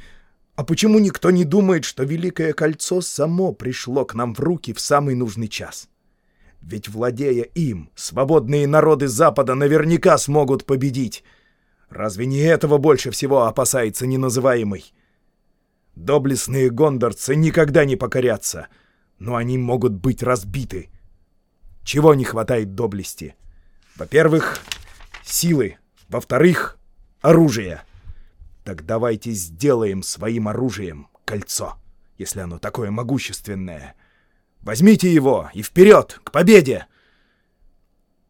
А почему никто не думает, что Великое Кольцо само пришло к нам в руки в самый нужный час? Ведь, владея им, свободные народы Запада наверняка смогут победить. Разве не этого больше всего опасается неназываемый? Доблестные гондорцы никогда не покорятся, но они могут быть разбиты. Чего не хватает доблести? Во-первых, силы. Во-вторых, оружия. Так давайте сделаем своим оружием кольцо, если оно такое могущественное. Возьмите его и вперед, к победе!»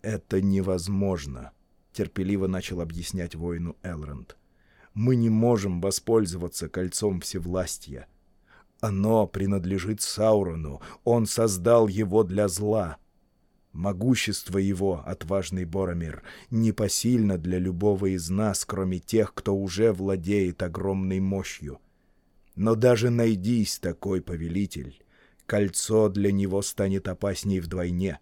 «Это невозможно», — терпеливо начал объяснять воину Элронд. «Мы не можем воспользоваться кольцом всевластия. Оно принадлежит Саурону, он создал его для зла». Могущество его, отважный Боромир, непосильно для любого из нас, кроме тех, кто уже владеет огромной мощью. Но даже найдись такой повелитель, кольцо для него станет опасней вдвойне.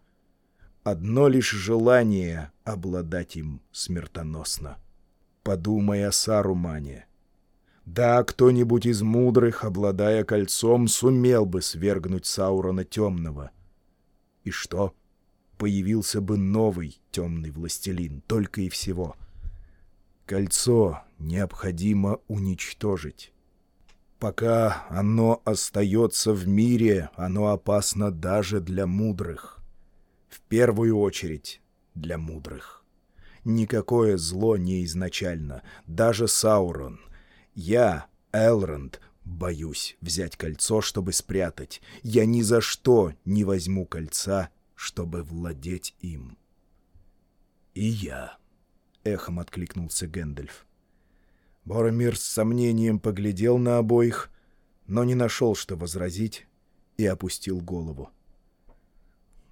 Одно лишь желание обладать им смертоносно. Подумай о Сарумане. Да, кто-нибудь из мудрых, обладая кольцом, сумел бы свергнуть Саурона Темного. И что? — появился бы новый темный властелин, только и всего. Кольцо необходимо уничтожить. Пока оно остается в мире, оно опасно даже для мудрых. В первую очередь для мудрых. Никакое зло не изначально, даже Саурон. Я, Элронд, боюсь взять кольцо, чтобы спрятать. Я ни за что не возьму кольца чтобы владеть им. «И я», — эхом откликнулся Гэндальф. Боромир с сомнением поглядел на обоих, но не нашел, что возразить, и опустил голову.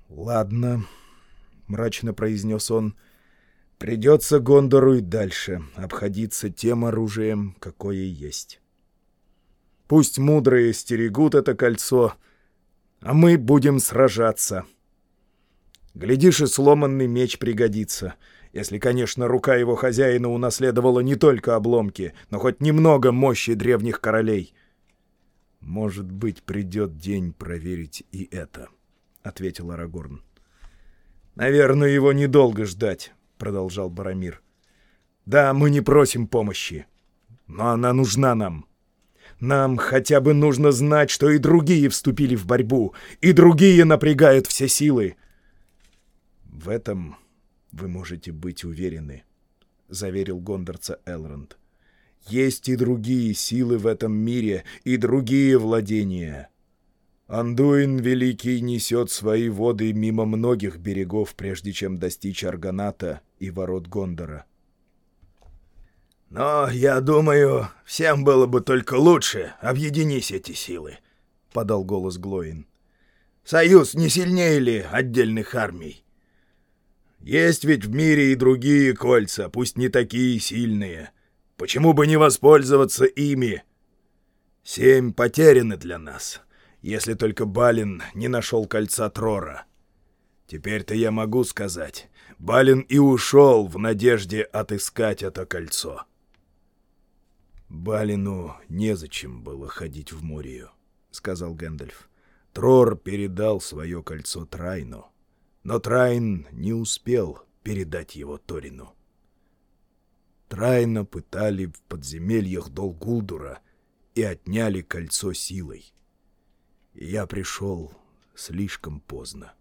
«Ладно», — мрачно произнес он, — «придется Гондору и дальше обходиться тем оружием, какое есть. Пусть мудрые стерегут это кольцо, а мы будем сражаться». Глядишь, и сломанный меч пригодится. Если, конечно, рука его хозяина унаследовала не только обломки, но хоть немного мощи древних королей. «Может быть, придет день проверить и это», — ответил Арагорн. «Наверное, его недолго ждать», — продолжал Барамир. «Да, мы не просим помощи, но она нужна нам. Нам хотя бы нужно знать, что и другие вступили в борьбу, и другие напрягают все силы». «В этом вы можете быть уверены», — заверил гондорца Элронд. «Есть и другие силы в этом мире, и другие владения. Андуин Великий несет свои воды мимо многих берегов, прежде чем достичь Арганата и ворот Гондора». «Но, я думаю, всем было бы только лучше, объединись эти силы», — подал голос Глоин. Союз не сильнее ли отдельных армий? Есть ведь в мире и другие кольца, пусть не такие сильные. Почему бы не воспользоваться ими? Семь потеряны для нас, если только Балин не нашел кольца Трора. Теперь-то я могу сказать, Балин и ушел в надежде отыскать это кольцо. «Балину незачем было ходить в Морию», — сказал Гэндальф. Трор передал свое кольцо Трайну, но Трайн не успел передать его Торину. Трайна пытали в подземельях Долгулдура и отняли кольцо силой. Я пришел слишком поздно.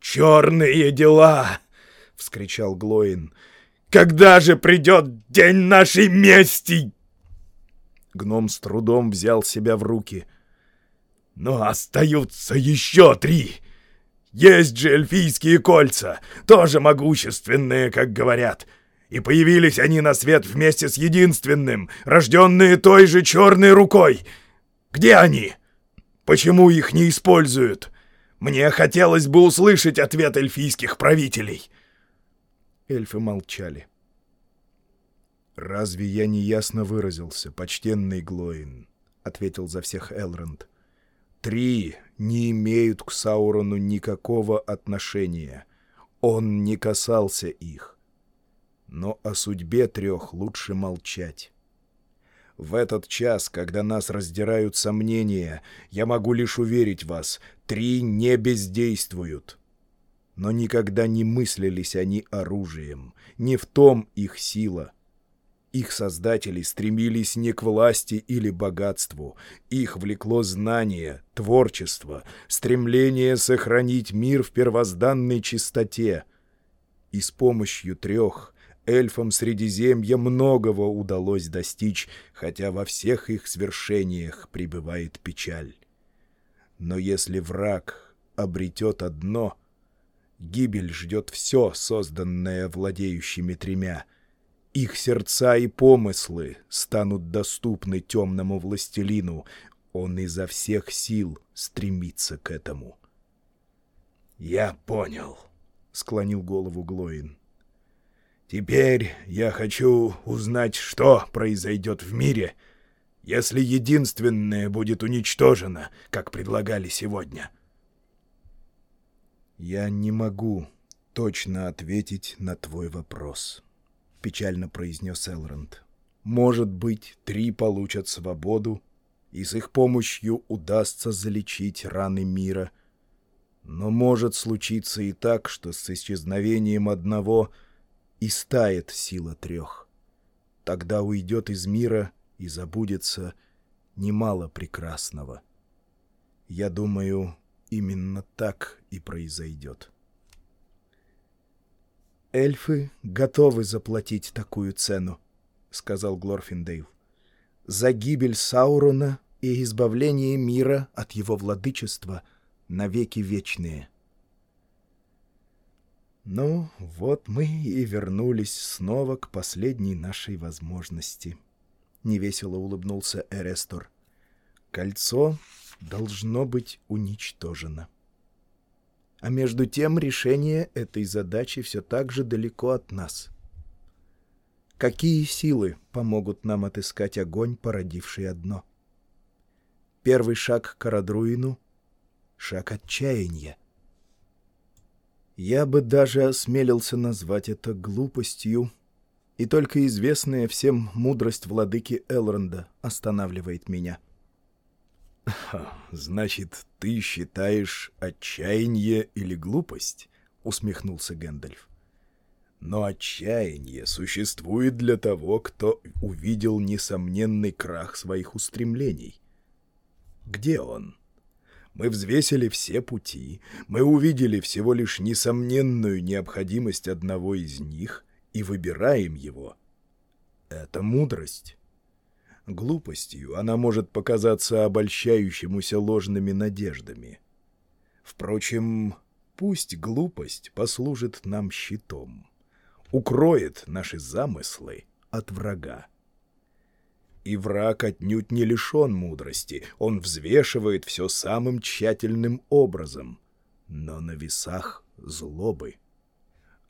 «Черные дела!» — вскричал Глоин. «Когда же придет день нашей мести?» Гном с трудом взял себя в руки — но остаются еще три. Есть же эльфийские кольца, тоже могущественные, как говорят. И появились они на свет вместе с единственным, рожденные той же черной рукой. Где они? Почему их не используют? Мне хотелось бы услышать ответ эльфийских правителей. Эльфы молчали. «Разве я не ясно выразился, почтенный Глоин?» — ответил за всех Элронд. Три не имеют к Саурону никакого отношения. Он не касался их. Но о судьбе трех лучше молчать. В этот час, когда нас раздирают сомнения, я могу лишь уверить вас, три не бездействуют. Но никогда не мыслились они оружием, не в том их сила — их создатели стремились не к власти или богатству. Их влекло знание, творчество, стремление сохранить мир в первозданной чистоте. И с помощью трех эльфам Средиземья многого удалось достичь, хотя во всех их свершениях пребывает печаль. Но если враг обретет одно, гибель ждет все, созданное владеющими тремя — их сердца и помыслы станут доступны темному властелину. Он изо всех сил стремится к этому. «Я понял», — склонил голову Глоин. «Теперь я хочу узнать, что произойдет в мире, если единственное будет уничтожено, как предлагали сегодня». «Я не могу точно ответить на твой вопрос». — печально произнес Элронд. «Может быть, три получат свободу, и с их помощью удастся залечить раны мира. Но может случиться и так, что с исчезновением одного и стает сила трех. Тогда уйдет из мира и забудется немало прекрасного. Я думаю, именно так и произойдет». «Эльфы готовы заплатить такую цену», — сказал Глорфиндейл. «За гибель Саурона и избавление мира от его владычества навеки вечные». «Ну, вот мы и вернулись снова к последней нашей возможности», — невесело улыбнулся Эрестор. «Кольцо должно быть уничтожено». А между тем решение этой задачи все так же далеко от нас. Какие силы помогут нам отыскать огонь, породивший одно? Первый шаг к Карадруину — шаг отчаяния. Я бы даже осмелился назвать это глупостью, и только известная всем мудрость владыки Элронда останавливает меня — «Значит, ты считаешь отчаяние или глупость?» — усмехнулся Гэндальф. «Но отчаяние существует для того, кто увидел несомненный крах своих устремлений. Где он? Мы взвесили все пути, мы увидели всего лишь несомненную необходимость одного из них и выбираем его. Это мудрость». Глупостью она может показаться обольщающемуся ложными надеждами. Впрочем, пусть глупость послужит нам щитом, укроет наши замыслы от врага. И враг отнюдь не лишен мудрости, он взвешивает все самым тщательным образом, но на весах злобы.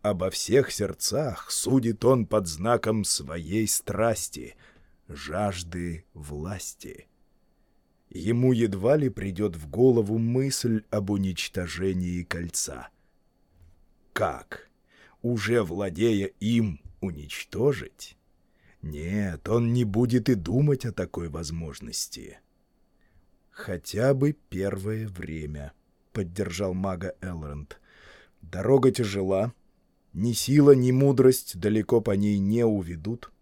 Обо всех сердцах судит он под знаком своей страсти, жажды власти. Ему едва ли придет в голову мысль об уничтожении кольца. Как? Уже владея им, уничтожить? Нет, он не будет и думать о такой возможности. Хотя бы первое время, — поддержал мага Элронд. Дорога тяжела, ни сила, ни мудрость далеко по ней не уведут.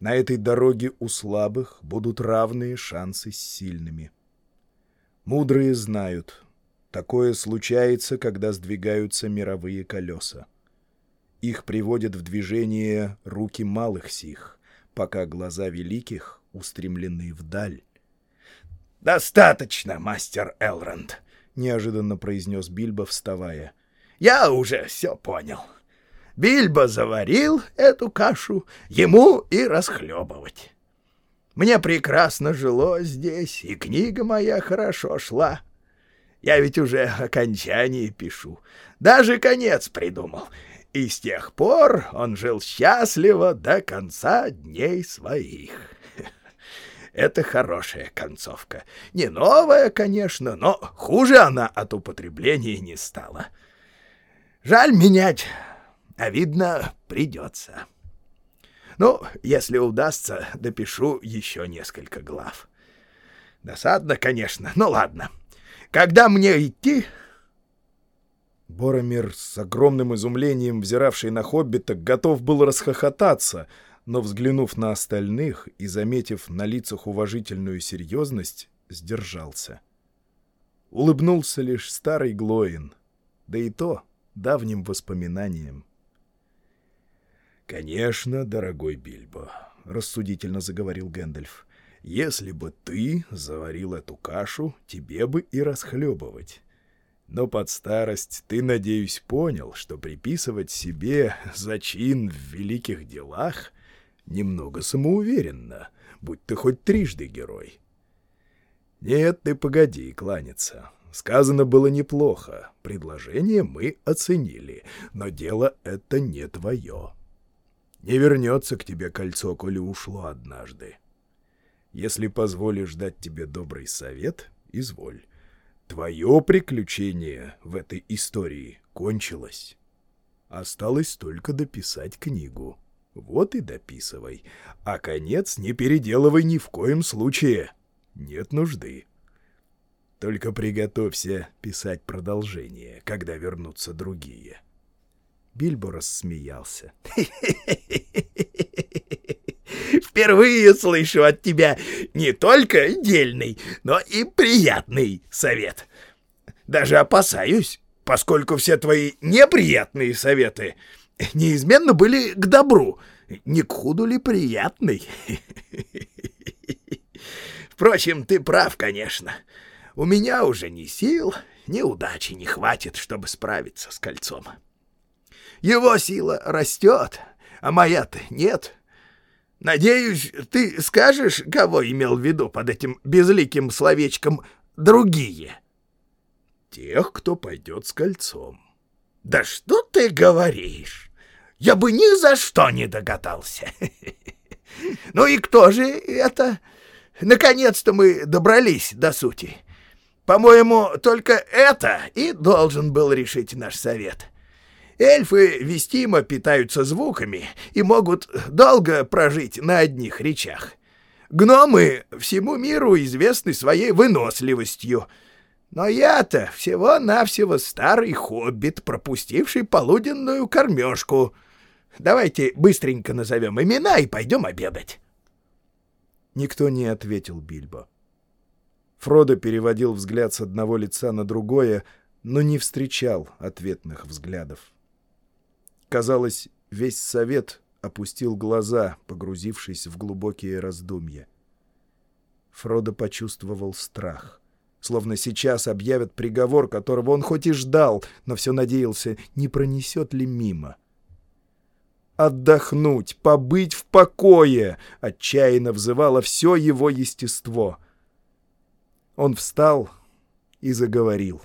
На этой дороге у слабых будут равные шансы с сильными. Мудрые знают, такое случается, когда сдвигаются мировые колеса. Их приводят в движение руки малых сих, пока глаза великих устремлены вдаль. «Достаточно, мастер Элронд», — неожиданно произнес Бильбо, вставая. Я уже все понял. Бильбо заварил эту кашу, ему и расхлебывать. Мне прекрасно жило здесь, и книга моя хорошо шла. Я ведь уже окончание пишу, даже конец придумал. И с тех пор он жил счастливо до конца дней своих. Это хорошая концовка. Не новая, конечно, но хуже она от употребления не стала. Жаль менять, а видно, придется. Ну, если удастся, допишу еще несколько глав. Досадно, конечно, но ладно. Когда мне идти... Боромир, с огромным изумлением взиравший на хоббита, готов был расхохотаться, но, взглянув на остальных и заметив на лицах уважительную серьезность, сдержался. Улыбнулся лишь старый Глоин, да и то давним воспоминаниям. «Конечно, дорогой Бильбо», — рассудительно заговорил Гэндальф, — «если бы ты заварил эту кашу, тебе бы и расхлебывать. Но под старость ты, надеюсь, понял, что приписывать себе зачин в великих делах немного самоуверенно, будь ты хоть трижды герой. Нет, ты погоди кланяться. Сказано было неплохо, предложение мы оценили, но дело это не твое. Не вернется к тебе кольцо, коли ушло однажды. Если позволишь дать тебе добрый совет, изволь. Твое приключение в этой истории кончилось. Осталось только дописать книгу. Вот и дописывай. А конец не переделывай ни в коем случае. Нет нужды. Только приготовься писать продолжение, когда вернутся другие. Бильбо рассмеялся. Впервые слышу от тебя не только дельный, но и приятный совет. Даже опасаюсь, поскольку все твои неприятные советы неизменно были к добру, не к худу ли приятный. Впрочем, ты прав, конечно. — у меня уже ни сил, ни удачи не хватит, чтобы справиться с кольцом. Его сила растет, а моя-то нет. Надеюсь, ты скажешь, кого имел в виду под этим безликим словечком «другие»? Тех, кто пойдет с кольцом. Да что ты говоришь? Я бы ни за что не догадался. Ну и кто же это? Наконец-то мы добрались до сути. По-моему, только это и должен был решить наш совет. Эльфы вестимо питаются звуками и могут долго прожить на одних речах. Гномы всему миру известны своей выносливостью. Но я-то всего-навсего старый хоббит, пропустивший полуденную кормежку. Давайте быстренько назовем имена и пойдем обедать. Никто не ответил Бильбо. Фродо переводил взгляд с одного лица на другое, но не встречал ответных взглядов. Казалось, весь совет опустил глаза, погрузившись в глубокие раздумья. Фродо почувствовал страх, словно сейчас объявят приговор, которого он хоть и ждал, но все надеялся, не пронесет ли мимо. отдохнуть, побыть в покое, отчаянно взывало все его естество. Он встал и заговорил.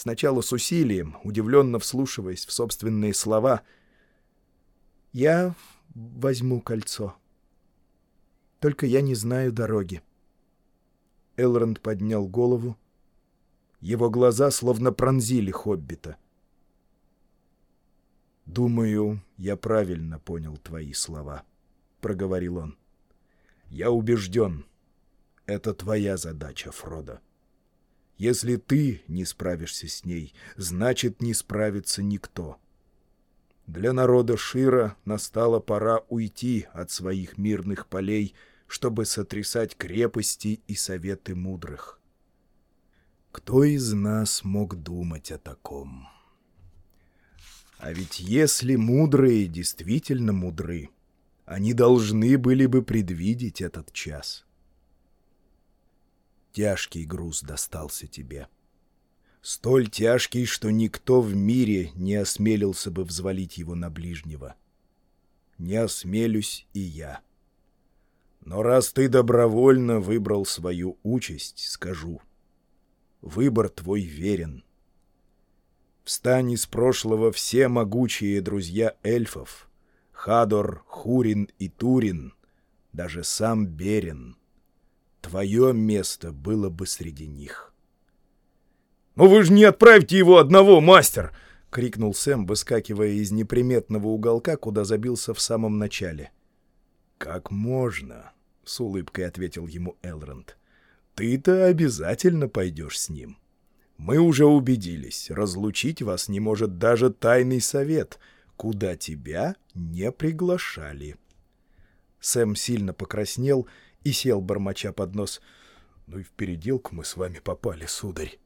Сначала с усилием, удивленно вслушиваясь в собственные слова. «Я возьму кольцо. Только я не знаю дороги». Элронд поднял голову. Его глаза словно пронзили хоббита. «Думаю, я правильно понял твои слова», — проговорил он. «Я убежден, это твоя задача, Фродо. Если ты не справишься с ней, значит, не справится никто. Для народа Шира настала пора уйти от своих мирных полей, чтобы сотрясать крепости и советы мудрых. Кто из нас мог думать о таком?» А ведь если мудрые действительно мудры, они должны были бы предвидеть этот час. Тяжкий груз достался тебе. Столь тяжкий, что никто в мире не осмелился бы взвалить его на ближнего. Не осмелюсь и я. Но раз ты добровольно выбрал свою участь, скажу. Выбор твой верен — Встань из прошлого все могучие друзья эльфов — Хадор, Хурин и Турин, даже сам Берен. Твое место было бы среди них. «Но вы же не отправьте его одного, мастер!» — крикнул Сэм, выскакивая из неприметного уголка, куда забился в самом начале. «Как можно?» — с улыбкой ответил ему Элронд. «Ты-то обязательно пойдешь с ним». Мы уже убедились, разлучить вас не может даже тайный совет, куда тебя не приглашали. Сэм сильно покраснел и сел, бормоча под нос. «Ну и в переделку мы с вами попали, сударь».